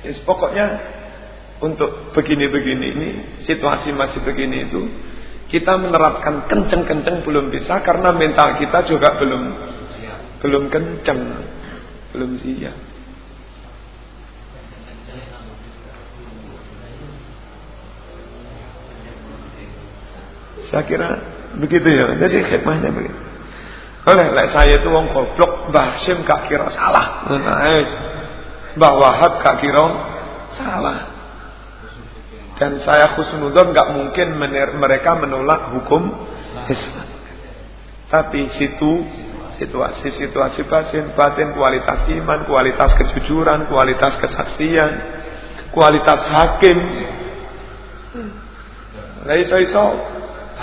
Speaker 1: yes, pokoknya untuk begini-begini ini situasi masih begini itu kita menerapkan kenceng-kenceng belum bisa karena mental kita juga belum belum kenceng belum siap Saya kira begitu ya. Jadi hikmahnya begitu. Oleh lek saya itu wong goblok, Mbah Sim gak kira salah. Nah, Mbah Wahab gak kira salah. Dan saya khusnudon gak mungkin mereka menolak hukum Islam. Tapi situ situasi situasi batin, batin kualitas iman, kualitas kejujuran, kualitas kesaksian, kualitas hakim. Lai iso-iso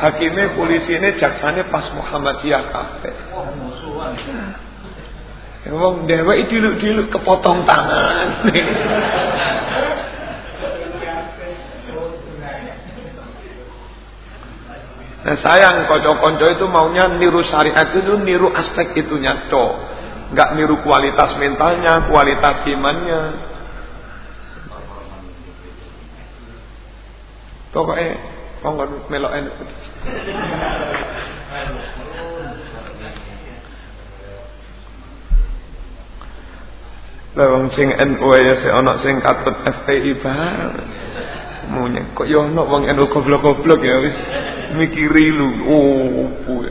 Speaker 1: Hakimnya, polisi jaksa jaksanya pas Muhammadiyah kabeh. Ya, wong itu diluk-diluk kepotong tangan. Nah sayang konco-konco itu maunya niru syariat itu niru aspek itunya to, Enggak niru kualitas mentalnya, kualitas imannya. Pokoknya Kongkon oh, melok enak. Lah wong sing NU ya sik ana sing katut FPI bar. Munya kok yo ana wong NU goblok-goblok ya wis mikiri lu oh, opo. Oh,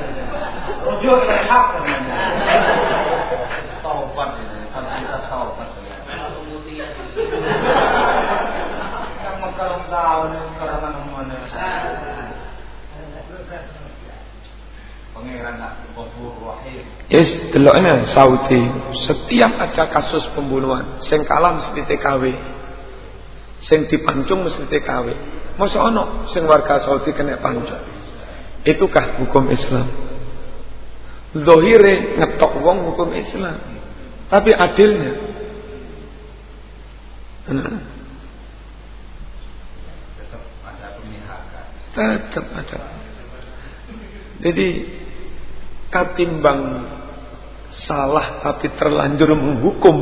Speaker 2: rujuk ke hak taubat ini fasilitas taubat kamu kalau tahu karangan mana Pengiran Yes, deloknya Saudi.
Speaker 1: Setiap ada kasus pembunuhan, sing kalam mesti TKW. Sing dipancung mesti TKW. Masa ono sing warga Saudi kena pancung. Itukah hukum Islam? Zohire ngetok wong hukum Islam. Tapi adilnya. Nah. Tetap ada Jadi katimbang salah tapi terlanjur menghukum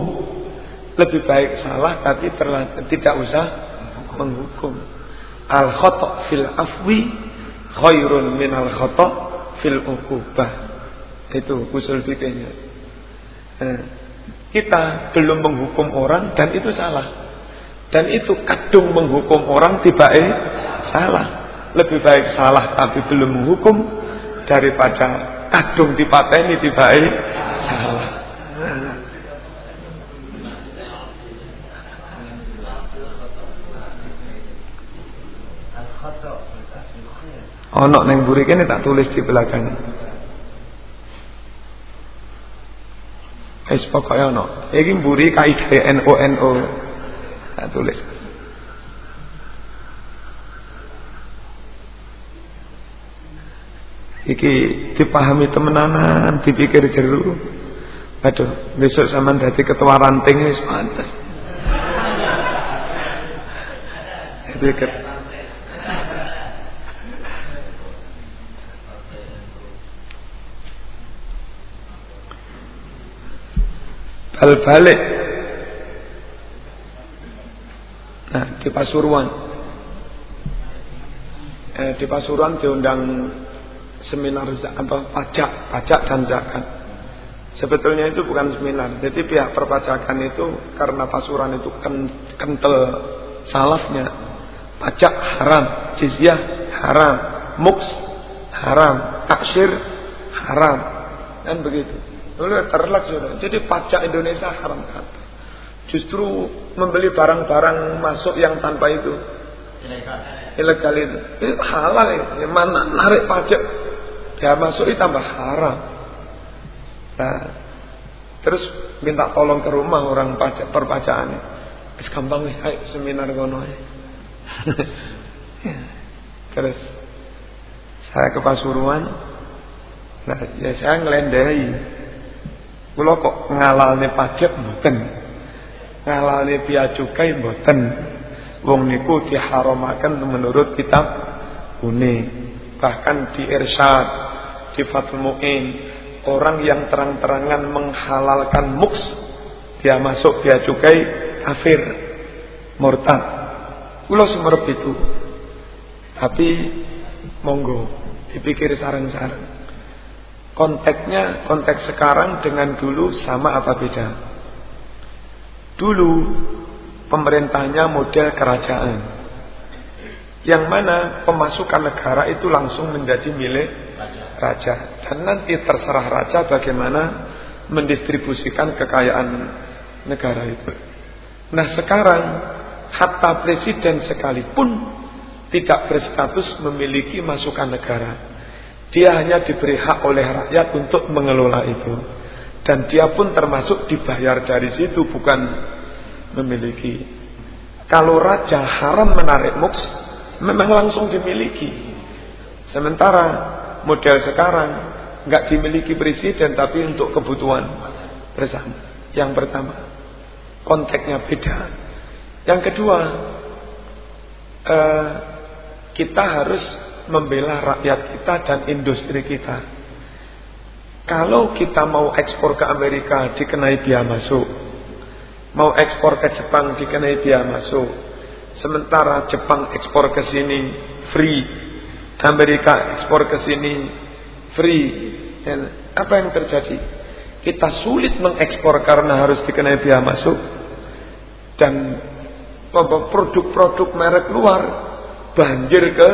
Speaker 1: lebih baik salah tapi terlanjur, tidak usah menghukum. Al khotok fil afwi khairun min al khotok fil ukubah itu usul videonya eh, kita belum menghukum orang dan itu salah. Dan itu kadung menghukum orang tiba eh salah. Lebih baik salah tapi belum menghukum daripada kadung dipateni tiba eh salah.
Speaker 2: Nah. Onok neng buri
Speaker 1: kene tak tulis di belakang. Wis pokoke ana. Iki mburi kaidah NU NU. Tak tulis. Iki dipahami temenanan, dipikir jeru. Aduh, besok sama dadi ketua ranting wis pantes. Dipikir. balik Nah, di Pasuruan. Eh, di Pasuruan diundang seminar apa pajak, pajak dan zakat. Sebetulnya itu bukan seminar. Jadi pihak perpajakan itu karena Pasuruan itu kental salafnya. Pajak haram, jizyah haram, muks haram, taksir haram. Dan begitu terlak sudah. Jadi pajak Indonesia haram kan. Justru membeli barang-barang masuk yang tanpa itu. Ilegal. itu. Ini halal ini. Ya, mana narik pajak. Ya masuk itu tambah haram. Nah, terus minta tolong ke rumah orang pajak perpajakan es gampang nih, ayo seminar ya, terus saya ke Pasuruan. Nah, ya saya ngelendahi Kula kok ngalalne pajak mboten. Ngalalne bea cukai mboten. Wong niku diharamaken menurut kitab kune Bahkan di Irsyad, di Fathul Mu'in, orang yang terang-terangan menghalalkan muks, dia masuk bea cukai kafir, murtad. Kula semerep itu. Tapi monggo dipikir saran-saran konteksnya konteks sekarang dengan dulu sama apa beda? Dulu pemerintahnya model kerajaan. Yang mana pemasukan negara itu langsung menjadi milik raja. raja. Dan nanti terserah raja bagaimana mendistribusikan kekayaan negara itu. Nah sekarang hatta presiden sekalipun tidak berstatus memiliki masukan negara dia hanya diberi hak oleh rakyat untuk mengelola itu. Dan dia pun termasuk dibayar dari situ bukan memiliki. Kalau raja haram menarik muks, memang langsung dimiliki. Sementara model sekarang nggak dimiliki presiden tapi untuk kebutuhan bersama. Yang pertama, konteksnya beda. Yang kedua, eh, kita harus membela rakyat kita dan industri kita. Kalau kita mau ekspor ke Amerika dikenai biaya masuk, mau ekspor ke Jepang dikenai biaya masuk, sementara Jepang ekspor ke sini free, Amerika ekspor ke sini free. Dan apa yang terjadi? Kita sulit mengekspor karena harus dikenai biaya masuk dan produk-produk merek luar banjir ke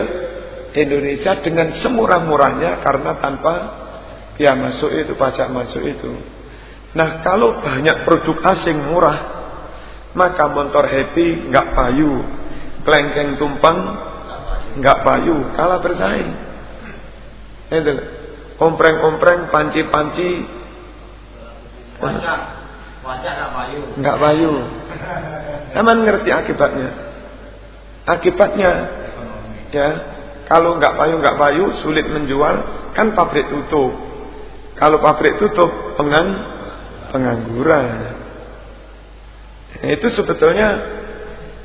Speaker 1: Indonesia dengan semurah-murahnya karena tanpa ya masuk itu pajak masuk itu. Nah kalau banyak produk asing murah maka motor happy enggak payu, kelengkeng tumpang enggak payu, kalah bersaing. Itu ompreng-ompreng, panci-panci.
Speaker 2: Wajah, wajah nggak payu. Enggak payu. Kamu ngerti akibatnya.
Speaker 1: Akibatnya ya kalau nggak payu nggak payu sulit menjual, kan pabrik tutup. Kalau pabrik tutup pengang pengangguran. Nah, itu sebetulnya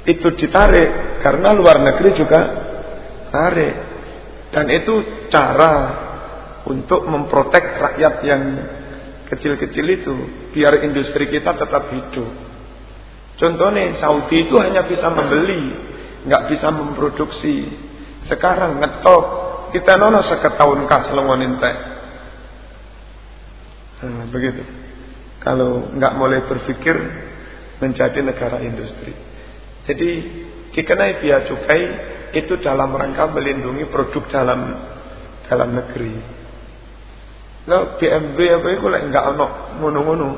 Speaker 1: itu ditarik karena luar negeri juga tarik dan itu cara untuk memprotek rakyat yang kecil-kecil itu biar industri kita tetap hidup. Contohnya Saudi itu hanya bisa membeli, nggak bisa memproduksi. Sekarang ngetop kita nono seketahun kas lengonin teh. Nah, begitu. Kalau nggak mulai berpikir menjadi negara industri. Jadi dikenai biaya cukai itu dalam rangka melindungi produk dalam dalam negeri. Lo BMW apa itu lek nggak ono ngono-ngono.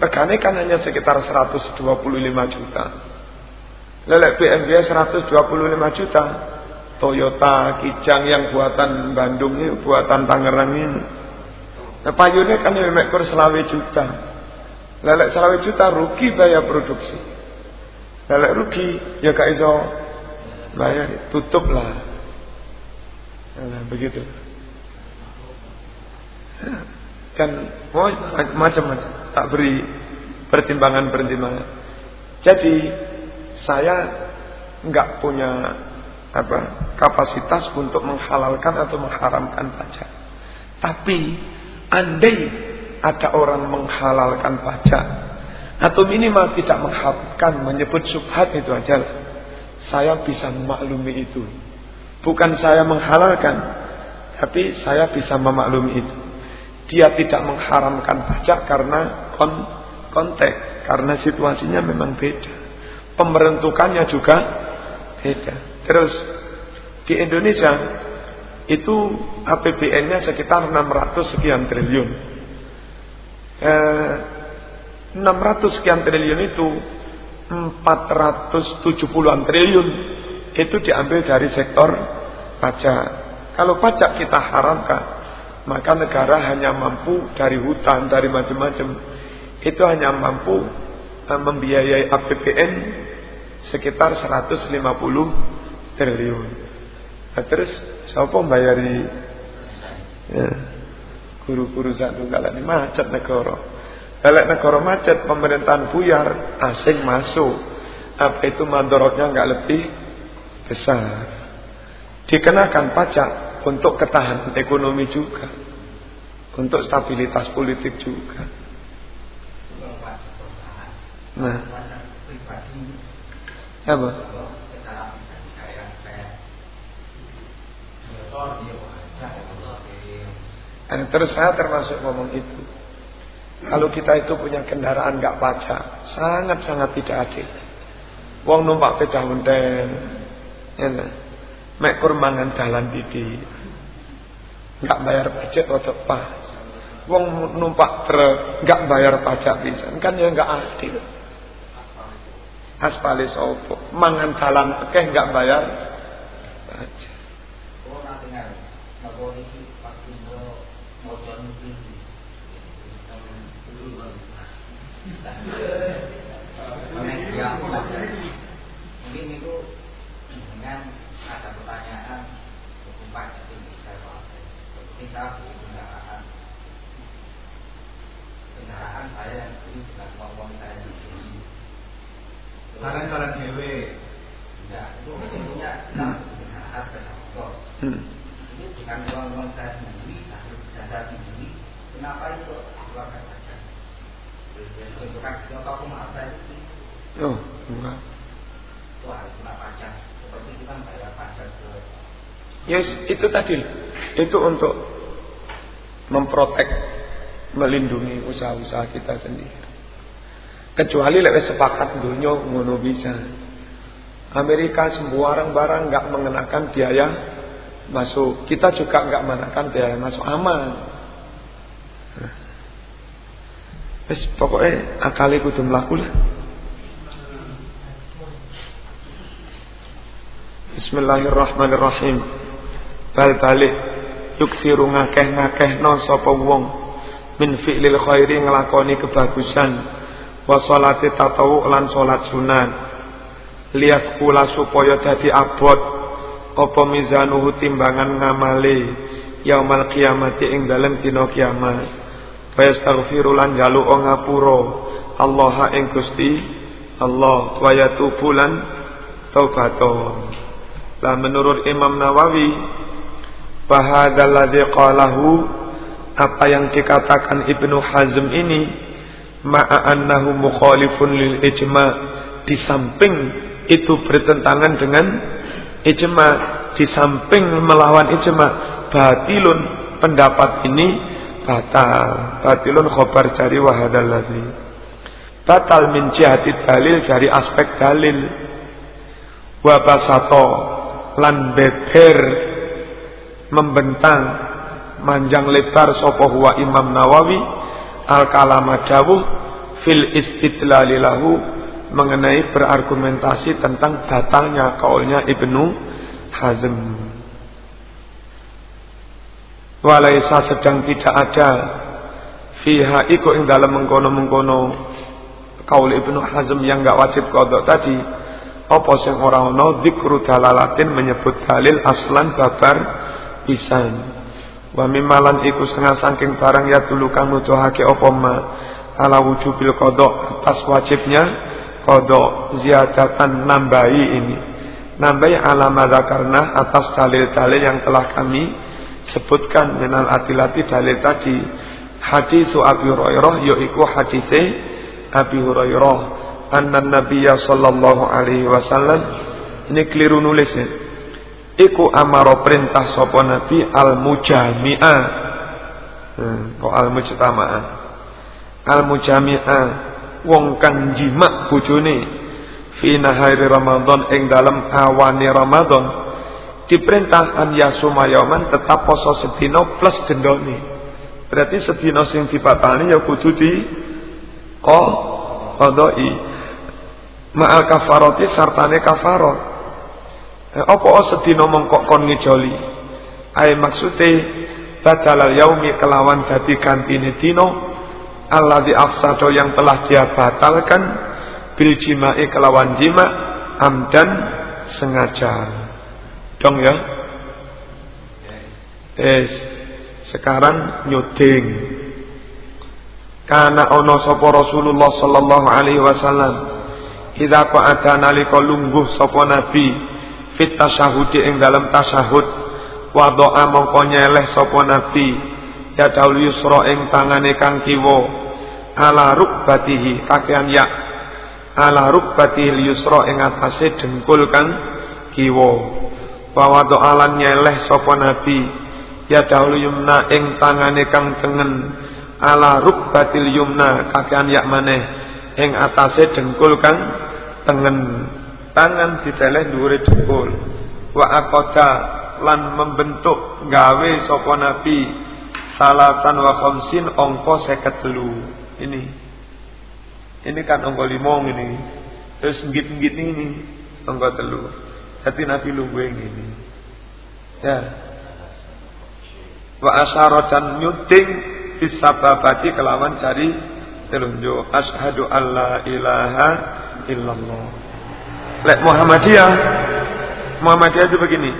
Speaker 1: Regane kan hanya sekitar 125 juta. Lelek BMW 125 juta, Toyota Kijang yang buatan Bandung ini, buatan Tangerang ini. Nah, payunya kan ya mekur selawe juta. Lelek selawe juta rugi biaya produksi. Lelek rugi ya gak iso bayar, tutup lah. Nah, begitu. Kan oh, macam-macam tak beri pertimbangan-pertimbangan. Jadi saya enggak punya apa kapasitas untuk menghalalkan atau mengharamkan pajak. Tapi andai ada orang menghalalkan pajak atau minimal tidak mengharapkan menyebut subhat itu aja Saya bisa memaklumi itu. Bukan saya menghalalkan, tapi saya bisa memaklumi itu. Dia tidak mengharamkan pajak karena kon kontek, karena situasinya memang beda. pemerintukannya juga beda. Terus di Indonesia itu APBN-nya sekitar 600 sekian triliun. Eh, 600 sekian triliun itu 470-an triliun itu diambil dari sektor pajak. Kalau pajak kita haramkan, maka negara hanya mampu dari hutan, dari macam-macam. Itu hanya mampu eh, membiayai APBN sekitar 150 triliun. Nah, terus siapa membayari ya. guru-guru ya, satu kalau ini macet negara. Kalau negara macet, pemerintahan buyar, asing masuk. Apa itu mandorotnya nggak lebih besar. Dikenakan pajak untuk ketahanan ekonomi juga. Untuk stabilitas politik juga.
Speaker 2: Nah. Apa?
Speaker 1: Dan terus saya termasuk ngomong itu. Kalau kita itu punya kendaraan nggak pajak, sangat-sangat tidak adil. Wong numpak pecah unden, ya mek kurmangan jalan didi, nggak bayar pajak waktu pas. Wong numpak truk nggak bayar pajak bisa, kan ya nggak adil. Aspalis sopo, mangan jalan, oke nggak bayar pajak.
Speaker 2: ini aku kendaraan kendaraan saya yang sering dengan ngomong saya di sini kalian kalian dewe enggak iya, itu punya kendaraan sepeda motor hmm. ini bukan ngomong saya sendiri hasil jasa sendiri kenapa itu keluarkan saja untuk kasih apa maaf saya oh bukan, itu harus kena pajak seperti kita bayar pajak ke
Speaker 1: Yes, itu tadi. Itu untuk memprotek, melindungi usaha-usaha kita sendiri. Kecuali lewat sepakat dunia ngono bisa. Amerika semua barang-barang nggak mengenakan biaya masuk. Kita juga nggak mengenakan biaya masuk aman. Wis pokoknya akali kudu mlaku lah. Bismillahirrahmanirrahim bal-balik yuk siru ngakeh no sapa wong min fi'lil khairi ngelakoni kebagusan wa sholati tatawu lan solat sunan liyas kula supaya jadi abot apa mizanuhu timbangan ngamale yaumal kiamati ing dalem dino kiamat Faya yastaghfiru lan jaluk ngapuro Allah ing Gusti Allah waya tubulan lan lah menurut Imam Nawawi Fahadalladzi qalahu apa yang dikatakan Ibnu Hazm ini ma'annahu mukhalifun lil ijma di samping itu bertentangan dengan ijma di samping melawan ijma batilun pendapat ini batal batilun khobar dari wahadalladzi batal min jihati dalil dari aspek dalil wabasato lan beber membentang manjang lebar sapa huwa Imam Nawawi al kalama dawuh fil istidlalilahu mengenai berargumentasi tentang datangnya kaulnya Ibnu Hazm. Walaisa sedang tidak ada fiha iku ing dalam mengkono-mengkono kaul Ibnu Hazm yang enggak wajib kodok tadi apa sing ora ana zikru dalalatin menyebut dalil aslan babar pisan wa mimalan iku setengah saking barang ya dulu kang nuduhake apa ma ala bil kodok atas wajibnya kodok ziyadatan nambahi ini nambahi alamada karena atas dalil-dalil yang telah kami sebutkan minal atilati dalil tadi hadis Abi Hurairah yaiku hadis Abi Hurairah anna Nabiya sallallahu alaihi wasallam ini keliru nulisnya iku amaro perintah sopo nabi al mujami'a hmm, kok al mujtama'a al mujami'a wong kang jima bojone fi nahari ramadan ing dalam ramadon. ramadan diperintah an yasuma tetap poso sedina plus dendone berarti sedina sing dibatalne ya kudu di qadai ma'al kafarati sartane kafarot Eh, apa sedina mongkok kon ngejoli? Ae maksude badalal yaumi kelawan dadi gantine dina Allah di afsado yang telah dia batalkan bil jima'i kelawan jima amdan sengaja. Dong ya. Es sekarang nyuting. Karena ono sapa Rasulullah sallallahu alaihi wasallam idza qa'ada nalika lungguh sapa nabi fit tasahudi ing dalam tasahud wadoa mongko nyeleh sapa nabi ya daul yusra ing tangane kang kiwa ala rukbatihi kakean ya ala rukbatil yusra ing atase dengkul kang kiwa wa alanya lan nyeleh sapa nabi ya daul yumna ing tangane kang tengen ala rukbatil yumna kakean ya maneh ing atase dengkul kang tengen tangan diteleh dhuwure jempol wa akota lan membentuk gawe sapa nabi salatan wa khamsin angka 53 ini ini kan angka limong ini terus ngit-ngit ini angka 3 dadi nabi luwe ini, ya wa asarocan nyuting bisababati kelawan cari telunjuk asyhadu alla ilaha illallah Lek Muhammadiyah, Muhammadiyah itu begini.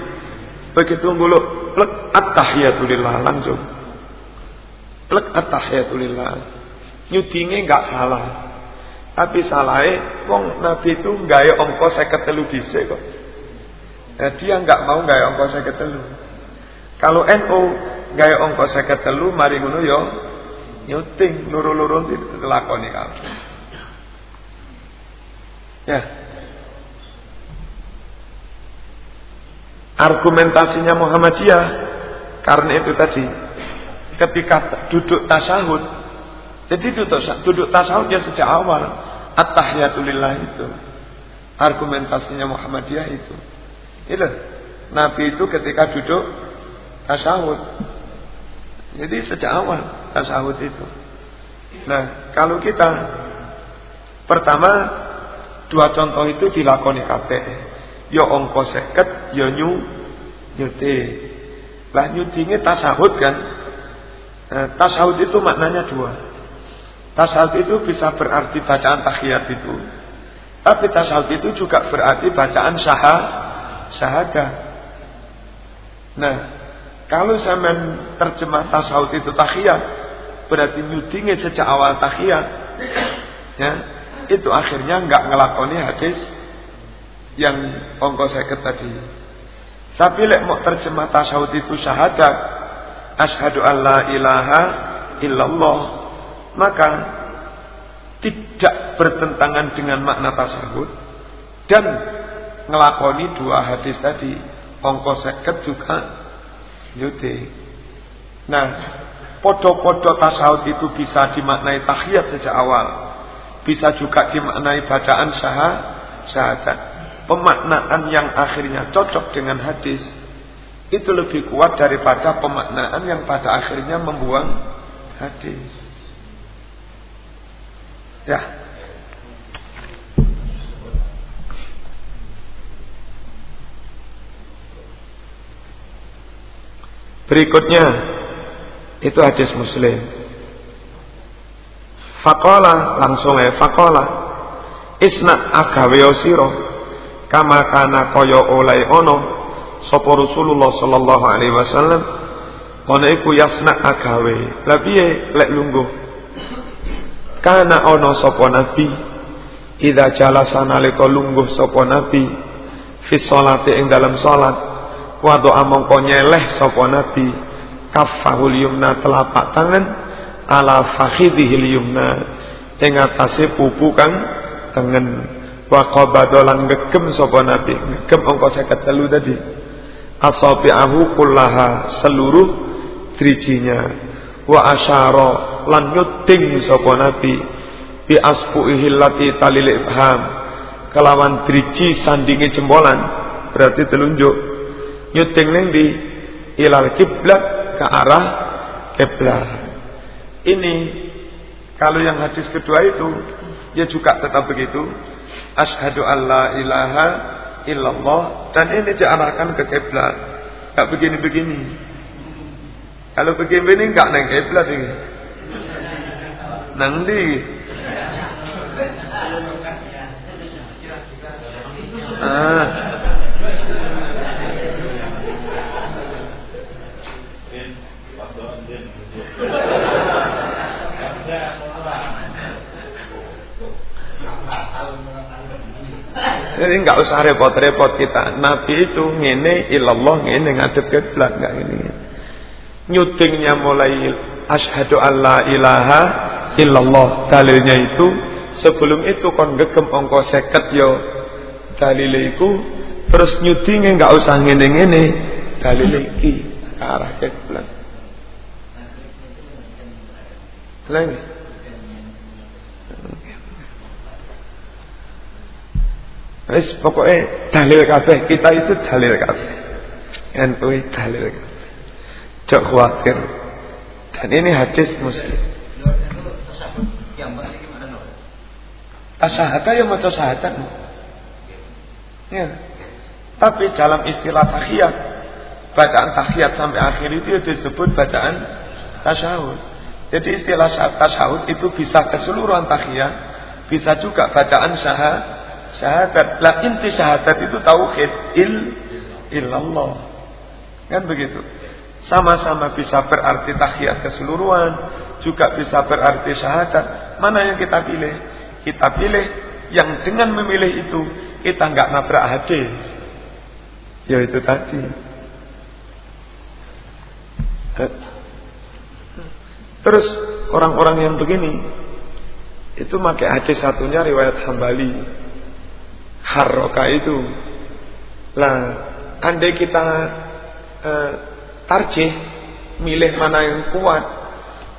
Speaker 1: Begitu ngulu plek attahiyatulillah langsung. Plek attahiyatulillah tahiyatulillah Nyudinge enggak salah. Tapi salahnya, e, wong Nabi itu enggak ya ongko ketelu bisa kok. Nah, dia enggak mau enggak ya ongko keteluh, Kalau NU enggak ya ongko keteluh, mari ngono yo nyuting luru-luru dilakoni kamu Ya, argumentasinya Muhammadiyah karena itu tadi ketika duduk tasahud jadi duduk, duduk tasahudnya sejak awal at-tahiyatulillah itu argumentasinya Muhammadiyah itu itu Nabi itu ketika duduk tasahud jadi sejak awal tasahud itu nah kalau kita pertama dua contoh itu dilakoni KPE ya angka 50 ya nyu nyuti Lah nyutinge tasahud kan. Nah, tasahud itu maknanya dua. Tasahud itu bisa berarti bacaan tahiyat itu. Tapi tasahud itu juga berarti bacaan saha syahadah. Nah, kalau saya terjemah tasahud itu tahiyat, berarti nyutinge sejak awal tahiyat. Ya, itu akhirnya nggak ngelakoni hadis yang ongkos seket tadi. Tapi lek mau terjemah tasawuf itu syahadat, ashadu alla ilaha illallah, maka tidak bertentangan dengan makna tasawuf dan ngelakoni dua hadis tadi, ongkos seket juga yute. Nah, podo-podo tasawuf itu bisa dimaknai tahiyat sejak awal. Bisa juga dimaknai bacaan syahadat pemaknaan yang akhirnya cocok dengan hadis itu lebih kuat daripada pemaknaan yang pada akhirnya membuang hadis. Ya. Berikutnya itu hadis Muslim. Fakola langsung ya fakola isna agawe kama kana kaya oleh ono, sapa Rasulullah sallallahu alaihi wasallam ana iku yasna agawe la piye lek lungguh kana ono sapa nabi idza jalasa nalika lungguh sapa nabi fi salate ing dalam salat wado mongko nyeleh sapa nabi kaffahul yumna telapak tangan ala fakhidhil yumna ing atase pupu kang tengen Waqabadolan ngegem sapa Nabi, ngegem engko 53 tadi. Asabi'ahu kullaha seluruh tricinya. Wa asyara lan nyuting sapa Nabi bi asfuihi lati talil ham. Kelawan driji sandingi jempolan, berarti telunjuk. Nyuting neng di ilal kiblat ke arah kiblat. Ini kalau yang hadis kedua itu ya juga tetap begitu Ashadu an la ilaha illallah Dan ini diarahkan ke Qiblat Tak begini-begini Kalau begini-begini Tidak naik Qiblat ini
Speaker 2: Nanti Ah Jadi nggak usah repot-repot kita. Nabi
Speaker 1: itu ngene ilallah ngene ngadep kiblat nggak ini Nyutingnya mulai asyhadu alla ilaha illallah dalilnya itu sebelum itu kon gegem angka 50 yo dalile iku terus nyutinge nggak usah ngene-ngene dalile iki arah kiblat. Lagi. Wis pokoke dalil kabeh kita itu dalil kabeh. NU kan dalil kabeh. Jok khawatir. Dan ini hadis muslim. Asahata ya maca sahatan. Ya. Tapi dalam istilah tahiyat, bacaan tahiyat sampai akhir itu ya disebut bacaan tasyahud. Jadi istilah tasyahud itu bisa keseluruhan tahiyat, bisa juga bacaan syahadat syahadat. Lah inti syahadat itu tauhid il ilallah Kan begitu. Sama-sama bisa berarti tahiyat keseluruhan, juga bisa berarti syahadat. Mana yang kita pilih? Kita pilih yang dengan memilih itu kita nggak nabrak hadis. Ya itu tadi. Terus orang-orang yang begini itu pakai hadis satunya riwayat Hambali haroka itu lah andai kita eh, tarjih milih mana yang kuat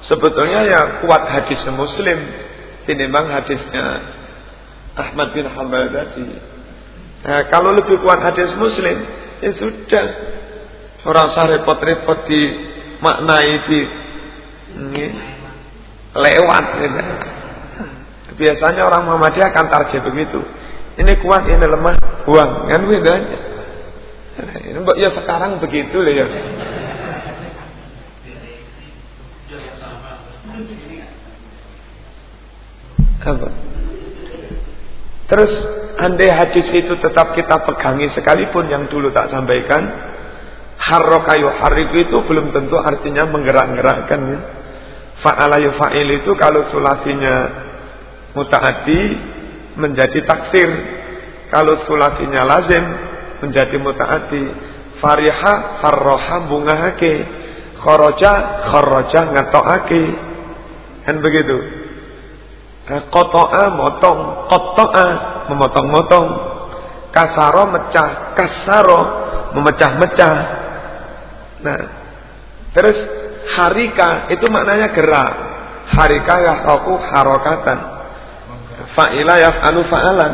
Speaker 1: sebetulnya ya kuat hadis muslim tinimbang hadisnya Ahmad bin Hanbal tadi nah, kalau lebih kuat hadis muslim ya sudah orang usah repot-repot di makna itu lewat ya. biasanya orang Muhammadiyah akan tarjih begitu ini kuat, ini lemah, buang. Kan bedanya. Ya sekarang begitu lah ya.
Speaker 2: Apa? Terus andai hadis itu
Speaker 1: tetap kita pegangi sekalipun yang dulu tak sampaikan, kayu hariku itu belum tentu artinya menggerak-gerakkan ya. Fa'ala yufa'il itu kalau sulasinya mutaati menjadi taksir. Kalau sulatinya lazim menjadi mutaati. Fariha farroha bungahake. Khoroja khoroja ngatoake. Kan begitu. Eh, kotoa motong, kotoa memotong-motong. Kasaro mecah, kasaro memecah-mecah. Nah, terus harika itu maknanya gerak. Harika yahroku harokatan fa'ila yaf'alu fa'alan.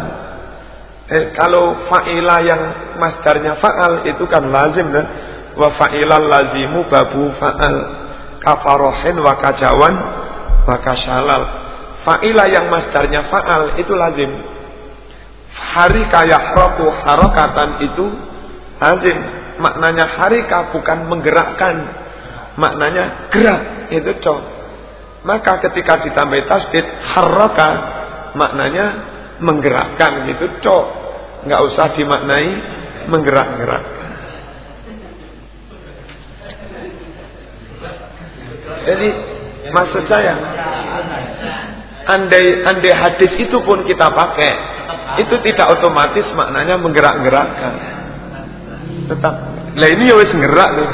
Speaker 1: Eh, kalau fa'ila yang masdarnya fa'al itu kan lazim kan? Wa fa'ilal lazimu babu fa'al. Kafarohin wa kajawan wa kasyalal. Fa'ila yang masdarnya fa'al itu lazim. Harika yahroku harokatan itu lazim. Maknanya harika bukan menggerakkan. Maknanya gerak. Itu cok. Maka ketika ditambah tasdid harroka maknanya menggerakkan gitu cok nggak usah dimaknai menggerak-gerak
Speaker 2: jadi maksud saya
Speaker 1: andai andai hadis itu pun kita pakai
Speaker 2: itu tidak otomatis
Speaker 1: maknanya menggerak-gerakkan tetap lah ini ya wes ngerak tuh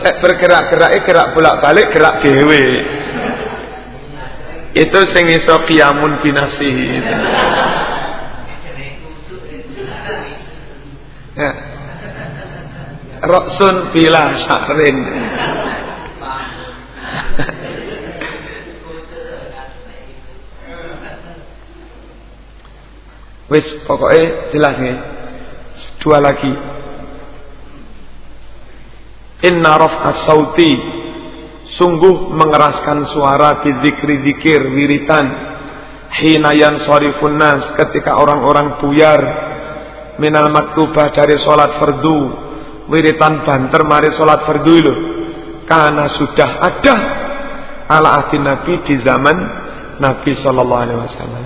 Speaker 2: Eh, bergerak-gerak
Speaker 1: eh, gerak bolak-balik gerak dewe itu sing iso kiamun binafsi
Speaker 2: ya. roksun bilang sakrin
Speaker 1: wis pokoknya jelas nih dua lagi Inna raf'as sauti Sungguh mengeraskan suara Fizikri zikir wiritan Hinayan sorifun nas Ketika orang-orang buyar Minal maktubah dari sholat fardu Wiritan banter mari sholat fardu ilu. Karena sudah ada Ala ahdi Nabi di zaman Nabi Sallallahu Alaihi Wasallam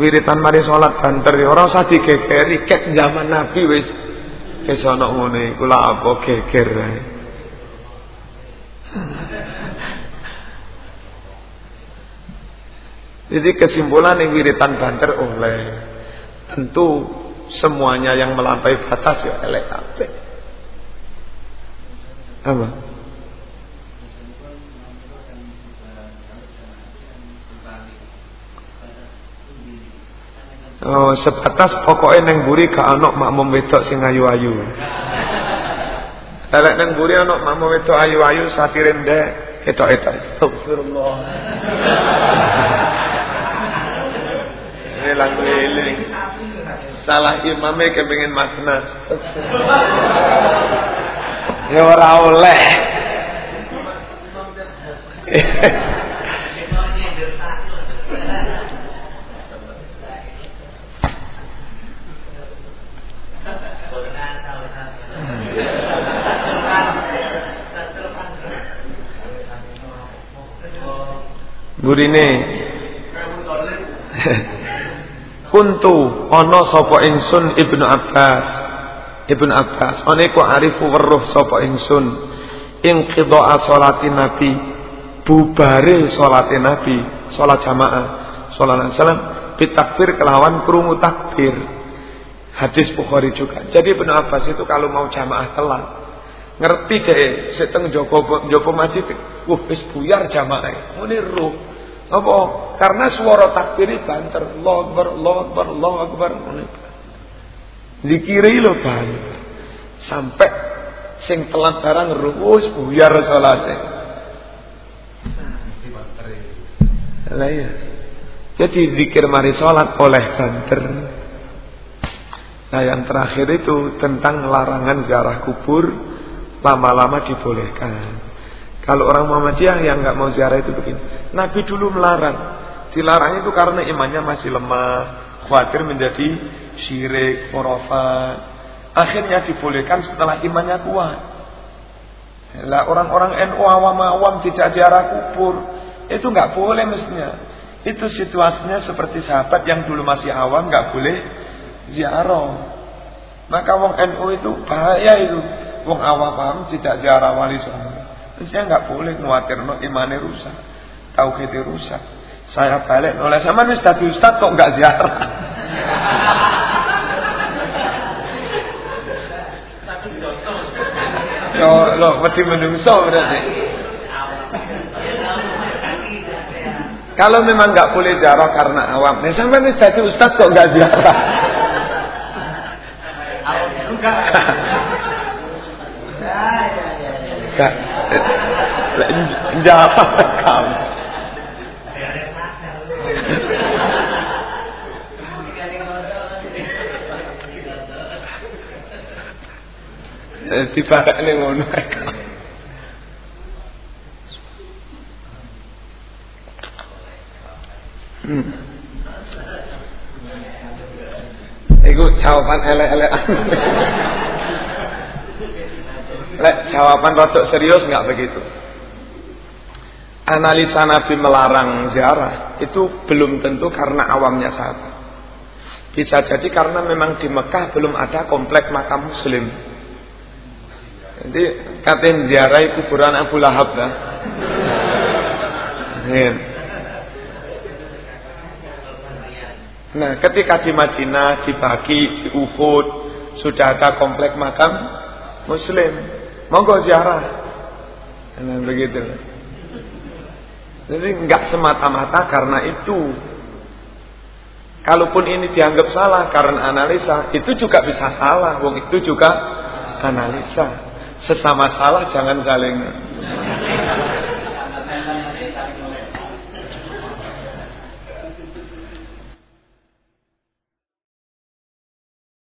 Speaker 1: Wiritan mari sholat banter Orang sadi dikekeri Kek zaman Nabi wis Kesana ana ngene iku lak Jadi kesimpulan yang wiritan banter oleh tentu semuanya yang melampaui batas ya elek Apa? Oh, sebatas pokoknya neng buri ke anak makmum wedok sing ayu-ayu. Elek neng buri anak makmum wedok ayu-ayu satirin rende itu itu, Subhanallah.
Speaker 2: Ini lagu eling. Salah
Speaker 1: imamnya kepingin makna. Ya orang oleh. Gurine Kuntu ono sapa ingsun Ibnu Abbas Ibnu Abbas oneku arifu weruh sapa ingsun ing qidha salati Nabi bubare salate Nabi salat jamaah sallallahu alaihi wasallam kelawan krungu takbir Hadis Bukhari juga. Jadi Ibnu Abbas itu kalau mau jamaah telat, ngerti deh seteng Joko Joko Masjid. Wah, wis buyar jamaah. Ngene ruh. Apa? Karena suara takbir banter, Allahu Akbar, Allahu Akbar, Allahu Akbar. Dikiri lo banter. Sampai sing telat barang roh, wis buyar salate. Lah iya. Jadi zikir mari salat oleh banter. Nah yang terakhir itu tentang larangan ziarah kubur lama-lama dibolehkan. Kalau orang Muhammadiyah yang nggak mau ziarah itu begini. Nabi dulu melarang. Dilarang itu karena imannya masih lemah, khawatir menjadi syirik, khurafat. Akhirnya dibolehkan setelah imannya kuat. Lah orang-orang NU awam-awam tidak ziarah kubur, itu nggak boleh mestinya. Itu situasinya seperti sahabat yang dulu masih awam nggak boleh ziarah. Maka wong NU itu bahaya itu. Wong awam paham tidak ziarah wali songo. Terus saya nggak boleh khawatir no imane rusak, tauhid rusak. Saya balik oleh sama nih ustad ustad kok nggak ziarah.
Speaker 2: Yo, lo mesti menungso berarti. Kalau memang nggak boleh
Speaker 1: ziarah karena awam, nih ya, sama nih ustad ustad kok nggak ziarah.
Speaker 2: Kak, jawab kamu. mau ngono Hmm. Iku jawaban elek-elek. Lek jawaban rasuk serius nggak
Speaker 1: begitu. Analisa Nabi melarang ziarah itu belum tentu karena awamnya saat. Bisa jadi karena memang di Mekah belum ada komplek makam muslim. Jadi katain ziarah kuburan Abu Lahab dah. Ya. Nah, ketika di Madinah, di Baki, di Uhud, sudah ada komplek makam Muslim. Monggo ziarah. Nah, begitu. Jadi nggak semata-mata karena itu. Kalaupun ini dianggap salah karena analisa, itu juga bisa salah. Wong itu juga analisa. Sesama salah jangan saling